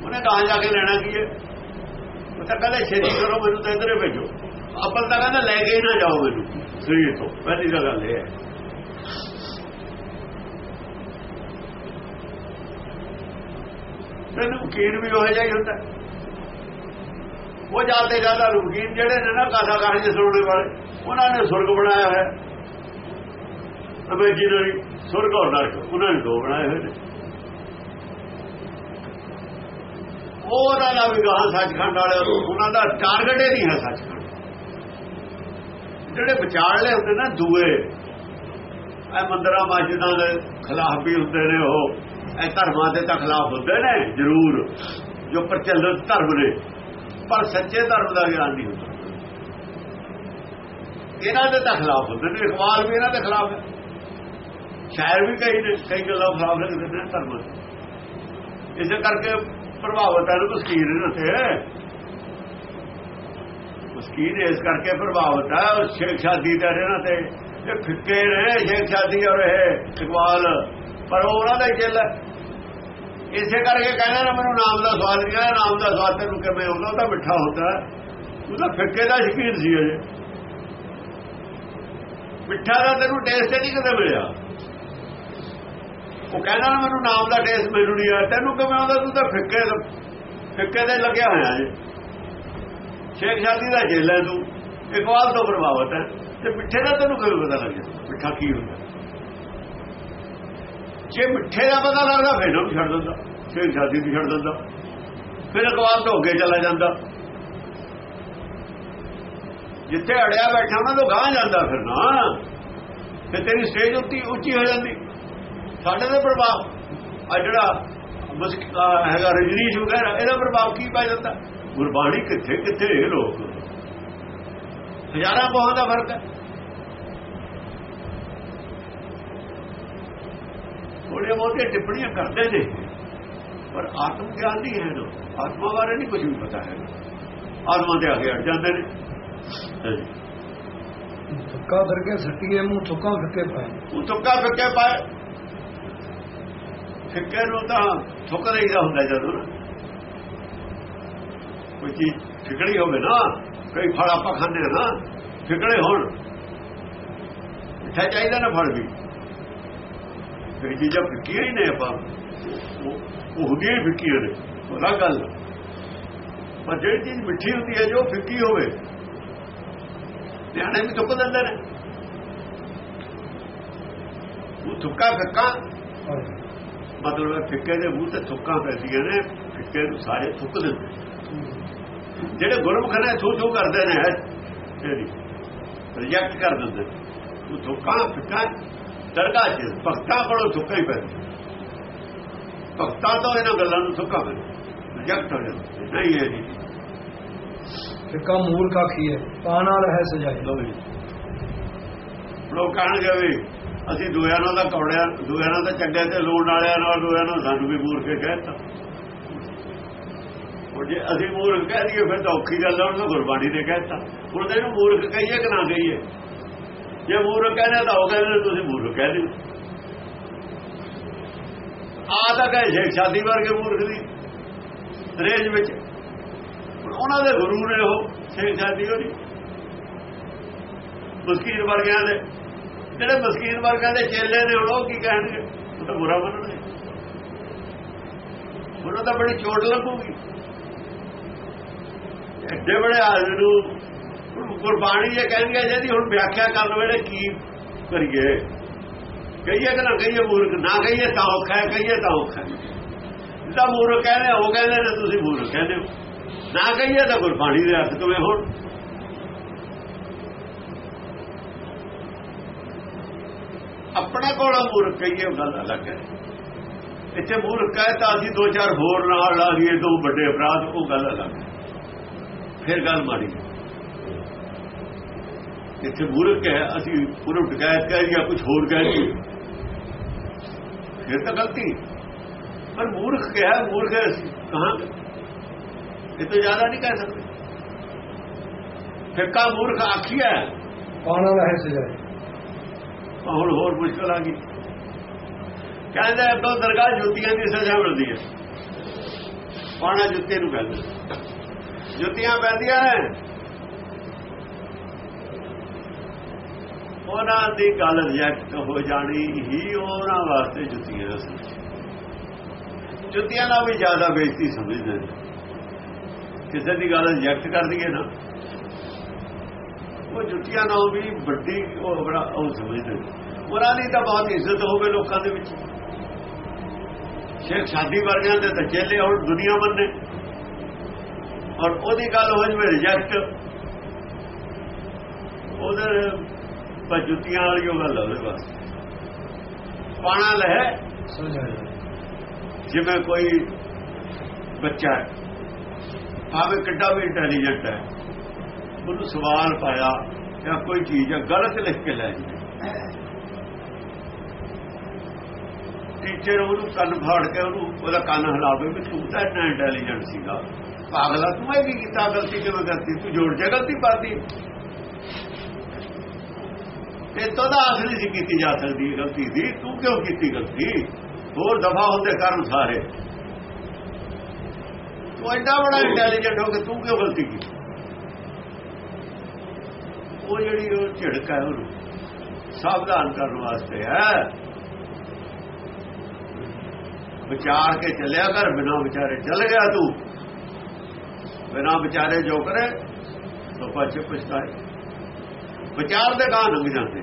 ਉਹਨੇ ਕਹਾਂ ਜਾ ਕੇ ਲੈਣਾ ਕੀ ਹੈ? ਉਹ ਤਾਂ ਕਹਿੰਦਾ ਛੇਤੀ ਕਰੋ, ਮੈਨੂੰ ਤਾਂ ਇੱਧਰੇ ਭੇਜੋ। ਆਪਲ ਤਾਂ ਕਹਿੰਦਾ ਲੈ ਕੇ ਨਾ ਜਾਓ ਮੈਨੂੰ, ਸਰੀਰ ਤੋਂ। ਪਹਿਲੀ ਤਾਂ ਗੱਲ ਇਹ ਹੈ। ਤੇ ਨਮਕੀਨ ਵੀ ਉਹ ਜਿਹਾ ਹੁੰਦਾ। ਉਹ ਜਾਂਦੇ ਜ਼ਿਆਦਾ ਨਮਕੀਨ ਜਿਹੜੇ ਨੇ ਨਾ ਕਾਸਾ ਕਹਾਣੀ ਸੁਣਨ ਵਾਲੇ, ਉਹਨਾਂ ਨੇ ਸੁਰਗ ਬਣਾਇਆ ਹੋਇਆ। ਇਮੇਜਿਨਰੀ ਸੁਰਗ ਔਰ ਨਰਕ, ਉਹਨਾਂ ਨੇ ਦੋ ਬਣਾਏ ਹੋਏ ਨੇ। ਉਹਨਾਂ ਦਾ ਵੀ ਗਾਹਾਂ ਸੱਚਖੰਡ ਵਾਲੇ, ਉਹਨਾਂ ਦਾ ਟਾਰਗੇਟ ਹੀ ਨਹੀਂ ਹੈ ਸੱਚਖੰਡ। ਜਿਹੜੇ ਵਿਚਾਰਲੇ ਹੁੰਦੇ ਨਾ, ਦੂਏ ਇਹ ਮੰਦਰਾਂ, ਮਸਜਿਦਾਂ ਦੇ ਖਿਲਾਫ ਵੀ ਹੁੰਦੇ ਨੇ ਉਹ। ਇਹ ਧਰਮਾਂ ਦੇ ਤਾਂ ਖਿਲਾਫ ਹੁੰਦੇ ਨੇ, ਜ਼ਰੂਰ। ਜੋ ਪ੍ਰਚਲਿਤ ਧਰਮ ਨੇ। ਪਰ ਸੱਚੇ ਧਰਮ ਦਾ ਗਿਆਨ ਨਹੀਂ ਹੁੰਦਾ। ਇਹਨਾਂ ਦੇ ਤਾਂ ਖਿਲਾਫ ਹੁੰਦੇ ਨੇ, ਇਕਬਾਲ ਵੀ ਇਹਨਾਂ ਦੇ ਖਿਲਾਫ ਹੈ। ਸ਼ਾਇਰ ਵੀ ਕਈ ਨੇ, ਕਈ ਗੱਲਾਂ ਖਿਲਾਫ ਲਿਖਦੇ ਨੇ ਧਰਮ ਦੇ। ਇਸੇ ਕਰਕੇ ਪ੍ਰਭਾਵਿਤ ਹੈ ਮਸਕੀਨ ਇਹਨਾਂ ਤੇ ਮਸਕੀਨ ਇਸ ਕਰਕੇ ਪ੍ਰਭਾਵਿਤ ਹੈ ਸ਼ੇਖ ਸ਼ਾਦੀ ਦਾ ਇਹਨਾਂ ਤੇ ਇਹ ਫਿੱਕੇ ਨੇ ਸ਼ੇਖ ਸ਼ਾਦੀ ਔਰ ਇਹ ਇਕਬਾਲ। ਪਰ ਉਹਨਾਂ ਦਾ ਹੀ ਜੇਲ ਹੈ। ਇਸੇ ਕਰਕੇ ਕਹਿੰਦਾ ਨਾ, ਮੈਨੂੰ ਨਾਮ ਦਾ ਸਵਾਦ ਨਹੀਂ ਆਇਆ, ਨਾਮ ਦਾ ਸਵਾਦ ਤੈਨੂੰ ਕਿਵੇਂ ਉਹਨਾਂ ਤਾਂ ਮਿੱਠਾ ਹੁੰਦਾ ਉਹਦਾ ਫਿੱਕੇ ਦਾ ਸ਼ਕੀਨ ਸੀ ਅਜੇ ਮਿੱਠਾ ਦਾ ਤੈਨੂੰ ਟੇਸਟ ਨਹੀਂ ਕਦੇ ਮਿਲਿਆ। ਉਹ ਕਹਿੰਦਾ ਨਾ, ਮੈਨੂੰ ਨਾਮ ਦਾ ਟੇਸਟ ਮੈਨੂੰ ਨਹੀਂ ਆਇਆ। ਤੈਨੂੰ ਕਿਵੇਂ ਆਉਂਦਾ? ਤੂੰ ਤਾਂ ਫਿੱਕੇ ਫਿੱਕੇ ਦੇ ਲੱਗਿਆ ਹੋਇਆ ਜੇ ਸ਼ੇਖ ਸ਼ਾਦੀ ਦਾ ਜੇਲ ਹੈ ਤੂੰ। ਇਕਵਾਲ ਤੋਂ ਪ੍ਰਭਾਵਿਤ ਹੈ। ਤੇ ਮਿੱਠੇ ਦਾ ਤੈਨੂੰ ਕਿਵੇਂ ਪਤਾ ਲੱਗ ਜਾਂਦਾ ਮਿੱਠਾ ਕੀ ਹੁੰਦਾ? ਜੇ ਮਿੱਠੇ ਦਾ ਪਤਾ ਲੱਗਦਾ, ਫਿਰ ਉਹ ਛੱਡ ਦਿੰਦਾ। ਫਿਰ ਸ਼ਾਦੀ ਵੀ ਛੱਡ ਦਿੰਦਾ। ਫਿਰ ਇਕਵਾਲ ਤੋਂ ਅੱਗੇ ਚਲਾ ਜਾਂਦਾ। ਜਿੱਥੇ ਅੜਿਆ ਬੈਠਾ, ਉਹਨਾਂ ਤੋਂ ਗਾਂ ਜਾਂਦਾ ਫਿਰ ਨਾ। ਤੇ ਤੇਰੀ ਸਟੇਜ ਉੱਤੀ ਉੱਚੀ ਹੋ ਜਾਂਦੀ। ਸਾਡੇ ਦਾ ਪ੍ਰਭਾਵ। ਆ ਜਿਹੜਾ ਮੁਸਕ- ਹੈਗਾ ਰਜਨੀਸ਼ ਵਗੈਰਾ, ਇਹਦਾ ਪ੍ਰਭਾਵ ਕੀ ਪੈ ਜਾਂਦਾ? ਗੁਰਬਾਣੀ ਕਿੱਥੇ ਕਿੱਥੇ ਇਹ ਲੋਕ ਹਜ਼ਾਰਾਂ ਬਹੁਤ ਦਾ ਫ਼ਰਕ ਹੈ। ਥੋੜੇ ਬਹੁਤੇ ਟਿੱਪਣੀਆਂ ਕਰਦੇ ਨੇ ਪਰ ਆਤਮ ਗਿਆਨ ਨਹੀਂ ਹੈ ਨਾ ਆਤਮਾ ਬਾਰੇ ਨਹੀਂ ਕੁਝ ਵੀ ਪਤਾ ਹੈ। ਆਤਮਾ ਦੇ ਅੱਗੇ ਅੜ ਜਾਂਦੇ ਨੇ। ਥੁੱਕਾ ਦਰਗੇ ਸੱਟੀਏ ਮੂੰਹ ਥੁੱਕਾ ਫਿੱਕੇ ਪਾਏ। ਉਹ ਤੁੱਕਾ ਫਿੱਕੇ ਪਾਏ। ਫਿੱਕੇ ਨੂੰ ਤਾਂ ਥੁੱਕ ਰਹੀਦਾ ਹੁੰਦਾ ਜਦੋਂ ਕੋਈ ਚੀਜ਼ ਫਿਕੜੀ ਹੋਵੇ ਨਾ ਕਈ ਫਲ ਆਪਾਂ ਖਾਂਦੇ ਹਾਂ ਫਿਕੜੇ ਹੋਣ। ਮਿੱਠਾ ਚਾਹੀਦਾ ਨਾ ਫਲ ਵੀ। ਕਈ ਚੀਜ਼ਾਂ ਫਿੱਕੀਆਂ ਹੀ ਨੇ ਆਪਾਂ ਉਹ- ਉਹ ਹੁੰਦੀਆਂ ਹੀ ਫਿੱਕੀਆਂ ਨੇ ਉਹਦਾ ਗੱਲ। ਪਰ ਜਿਹੜੀ ਚੀਜ਼ ਮਿੱਠੀ ਹੁੰਦੀ ਹੈ ਜੋ ਫਿੱਕੀ ਹੋਵੇ ਨਿਆਣੇ ਵੀ ਥੁੱਕ ਦਿੰਦੇ ਨੇ। ਉਹ ਥੁੱਕਾ ਫਿੱਕਾ। ਮਤਲਬ ਫਿੱਕੇ ਦੇ ਮੂੰਹ ਤੇ ਥੁੱਕਾਂ ਪੈਂਦੀਆਂ ਨੇ ਫਿੱਕੇ ਨੂੰ ਸਾਰੇ ਥੁੱਕ ਦਿੰਦੇ ਜਿਹੜੇ ਗੁਰਮੁਖ ਨੇ ਥੂ ਥੂ ਕਰਦੇ ਨੇ ਰਿਜੈਕਟ ਕਰ ਦਿੰਦੇ। ਉਹ ਥੁੱਕਾਂ ਫਿੱਕਾ ਦਰਗਾਹ ਚ ਭਗਤਾਂ ਕੋਲੋਂ ਥੁੱਕਾ ਹੀ ਪੈਂਦਾ। ਭਗਤਾਂ ਤੋਂ ਇਹਨਾਂ ਗੱਲਾਂ ਨੂੰ ਥੁੱਕਾ ਪੈਂਦਾ। ਰਿਜੈਕਟ ਹੋ ਜਾਂਦਾ। ਨਹੀਂ ਇਹ ਨਹੀਂ। ਫਿੱਕਾ ਮੂਲ ਕਾਖੀ ਹੈ। ਪਾਣਾ ਰਹਿ ਸਜਾਈ। ਲਓ ਜੀ। ਲੋਕ ਕਹਿਣਗੇ ਵੀ ਅਸੀਂ ਦੂਆਂ ਨਾਲ ਤਾਂ ਕੌੜਿਆਂ ਦੂਆਂ ਨਾਲ ਤਾਂ ਚੰਗੇ ਤੇ ਲੋਣ ਵਾਲਿਆਂ ਨਾਲ ਦੂਆਂ ਨਾਲ ਸਾਨੂੰ ਵੀ ਮੂਰਖ ਕਹਿਤਾ। ਉਹ ਜੇ ਅਸੀਂ ਮੂਰਖ ਕਹਿ ਦਈਏ, ਫਿਰ ਤਾਂ ਔਖੀ ਗੱਲ ਆ, ਉਹਨਾਂ ਗੁਰਬਾਣੀ ਨੇ ਕਹਿਤਾ ਹੁਣ ਤਾਂ ਇਹਨੂੰ ਮੂਰਖ ਕਹੀਏ ਕਿ ਨਾ ਕਹੀਏ? ਜੇ ਮੂਰਖ ਕਹਿੰਦੇ ਤਾਂ ਉਹ ਕਹਿੰਦੇ ਨੇ ਤੁਸੀਂ ਮੂਰਖ ਕਹਿ ਦਿਓ। ਆ ਤਾਂ ਕਹੇ ਸ਼ੇਖ ਸ਼ਾਦੀ ਵਰਗੇ ਮੂਰਖ ਦੀ ਰੇਂਜ ਵਿੱਚ। ਹੁਣ ਉਹਨਾਂ ਦੇ ਗੁਰੂ ਨੇ ਉਹ ਸ਼ੇਖ ਸ਼ਾਦੀ ਹੋਰੀ ਮੁਸਕੀਨ ਵਰਗਿਆਂ ਦੇ। ਜਿਹੜੇ ਮਸਕੀਨ ਵਰਗਾਂ ਦੇ ਚੇਲੇ ਨੇ ਉਹ ਕੀ ਕਹਿਣਗੇ? ਉਹ ਤਾਂ ਬੁਰਾ ਮੰਨਣਗੇ। ਉਹਨਾਂ ਦਾ ਬੜੀ ਚੋਟ ਲੱਗੂਗੀ। ਐਡੇ ਬੜੇ ਆਦਮੀ ਨੂੰ। ਗੁਰਬਾਣੀ ਇਹ ਕਹਿੰਦੀ ਜਿਹਦੀ ਹੁਣ ਵਿਆਖਿਆ ਕਰਨ ਵੇਲੇ ਕੀ ਕਰੀਏ? ਕਹੀਏ ਕਿ ਨਾ ਕਹੀਏ ਮੂਰਖ, ਨਾ ਕਹੀਏ ਤਾਂ ਔਖਾ ਹੈ, ਕਹੀਏ ਤਾਂ ਔਖਾ ਜਿੱਦਾਂ ਮੂਰਖ ਕਹਿੰਦੇ, ਉਹ ਕਹਿੰਦੇ ਨੇ, ਤੁਸੀਂ ਮੂਰਖ ਕਹਿੰਦੇ ਹੋ। ਨਾ ਕਹੀਏ ਤਾਂ ਗੁਰਬਾਣੀ ਦੇ ਅਰਥ ਕਿਵੇਂ ਹੋਣ? ਆਪਣੇ ਕੋਲ ਮੂਰਖ, ਕਹੀਏ ਉਹ ਗੱਲ ਅਲੱਗ ਹੈ। ਇੱਥੇ ਮੂਰਖ ਹੈ ਤਾਂ ਅਸੀਂ ਦੋ ਚਾਰ ਹੋਰ ਨਾਲ ਲਾ ਲਈਏ ਦੋ ਵੱਡੇ ਅਪਰਾਧ, ਉਹ ਗੱਲ ਅਲੱਗ ਹੈ। ਫਿਰ ਗੱਲ ਮਾੜੀ। ਇੱਥੇ ਮੂਰਖ ਹੈ ਅਸੀਂ ਪੂਰਵ ਟਿਕਾਇਤ ਕਹਿ ਦਿਆ ਕੁਝ ਹੋਰ ਕਹਿ ਦਿਆ ਫਿਰ ਤਾਂ ਗਲਤੀ। ਪਰ ਮੂਰਖ ਕਿਹਾ ਮੂਰਖ ਹੈ ਅਸੀਂ ਕਹਾਂ ਇਹ ਤੋਂ ਜ਼ਿਆਦਾ ਨਹੀਂ ਕਹਿ ਸਕਦੇ। ਫਿੱਕਾ ਮੂਰਖ ਆਖਿਆ ਪਾਣਾ ਲਹਿ ਸਜਾਏ ਹੁਣ ਹੋਰ ਮੁਸ਼ਕਲ ਆ ਗਈ ਕਹਿੰਦੇ ਅੱਗੋਂ ਦਰਗਾਹ ਜੁੱਤੀਆਂ ਦੀ ਸਜ਼ਾ ਮਿਲਦੀ ਹੈ। ਪਾਣਾ ਜੁੱਤੇ ਨੂੰ ਕਹਿੰਦੇ। ਜੁੱਤੀਆਂ ਪੈਂਦੀਆਂ ਨੇ। ਉਹਨਾਂ ਦੀ ਗੱਲ ਰਿਜੈਕਟ ਹੋ ਜਾਣੀ ਹੀ, ਉਹਨਾਂ ਵਾਸਤੇ ਜੁੱਤੀਆਂ ਸੀ ਜੁੱਤੀਆਂ ਨਾਲ ਵੀ ਜ਼ਿਆਦਾ ਬੇਇੱਜ਼ਤੀ ਸਮਝਦੇ ਨੇ। ਕਿਸੇ ਦੀ ਗੱਲ ਰਿਜੈਕਟ ਕਰ ਦਈਏ ਨਾ, ਉਹ ਜੁੱਤੀਆਂ ਨਾਲ ਵੀ ਵੱਡੀ ਉਹ ਬੜਾ ਉਹ ਸਮਝਦੇ ਨੇ। ਉਹਨਾਂ ਦੀ ਤਾਂ ਬਹੁਤ ਇੱਜ਼ਤ ਹੋਵੇ ਲੋਕਾਂ ਦੇ ਵਿੱਚ। ਸ਼ੇਖ ਸ਼ਾਦੀ ਵਰਗਿਆਂ ਦੇ ਤਾਂ ਚੇਲੇ ਹੁਣ ਦੁਨੀਆ ਮੰਨੇ। ਔਰ ਉਹਦੀ ਗੱਲ ਹੋ ਜਵੇ ਰਿਜੈਕਟ ਉਹਦੇ ਪਰ ਜੁੱਤੀਆਂ ਵਾਲੀ ਉਹ ਗੱਲ ਹੋਵੇ ਬਸ ਪਾਣਾ ਲੈ। ਜਿਵੇਂ ਕੋਈ ਬੱਚਾ ਆਵੇ ਕਿੱਡਾ ਵੀ ਇੰਟੈਲੀਜੈਂਟ ਹੈ। ਉਹਨੂੰ ਸਵਾਲ ਪਾਇਆ ਜਾਂ ਕੋਈ ਚੀਜ਼ ਹੈ ਗਲਤ ਲਿਖ ਕੇ ਲੈ ਜੀ ਟੀਚਰ ਉਹਨੂੰ ਕੰਨ ਫਾੜ ਕੇ ਉਹਨੂੰ ਉਹਦਾ ਕੰਨ ਹਿਲਾਵੇ ਵੀ ਤੂੰ ਤਾਂ ਇੰਨਾ ਇੰਟੈਲੀਜੈਂਟ ਸੀਗਾ। ਪਾਗਲਾ ਤੂੰ ਇਹ ਕੀ ਕੀਤਾ? ਗਲਤੀ ਕਿਵੇਂ ਕਰਤੀ? ਤੂੰ ਜੋੜ ਜਾ ਗਲਤੀ ਪਾਤੀ। ਇਹ ਤਾਂ ਦਾ ਅਸਲੀ ਸੀ ਕੀਤੀ ਜਾ ਸਕਦੀ ਗਲਤੀ ਦੀ। ਤੂੰ ਕਿਉਂ ਕੀਤੀ ਗਲਤੀ? ਹੋਰ ਦਫਾ ਹੁੰਦੇ ਕਾਰਨ ਸਾਰੇ। ਤੂੰ ਐਡਾ ਬੜਾ ਇੰਟੈਲੀਜੈਂਟ ਹੋ ਕੇ ਤੂੰ ਕਿਉਂ ਗਲਤੀ ਕੀਤੀ? ਉਹ ਜਿਹੜੀ ਉਹ ਝਿੜਕ ਹੈ ਉਹਨੂੰ ਸਾਵਧਾਨ ਕਰਨ ਵਾਸਤੇ ਹੈ। ਵਿਚਾਰ ਕੇ ਚੱਲਿਆ ਕਰ, ਬਿਨਾਂ ਵਿਚਾਰੇ ਚੱਲ ਗਿਆ ਤੂੰ। ਬਿਨਾ ਵਿਚਾਰੇ ਜੋ ਕਰੇ ਸੋ ਪਛੇ ਪਛਤਾਏ ਵਿਚਾਰ ਦੇ ਗਾਂ ਲੰਘ ਜਾਂਦੇ।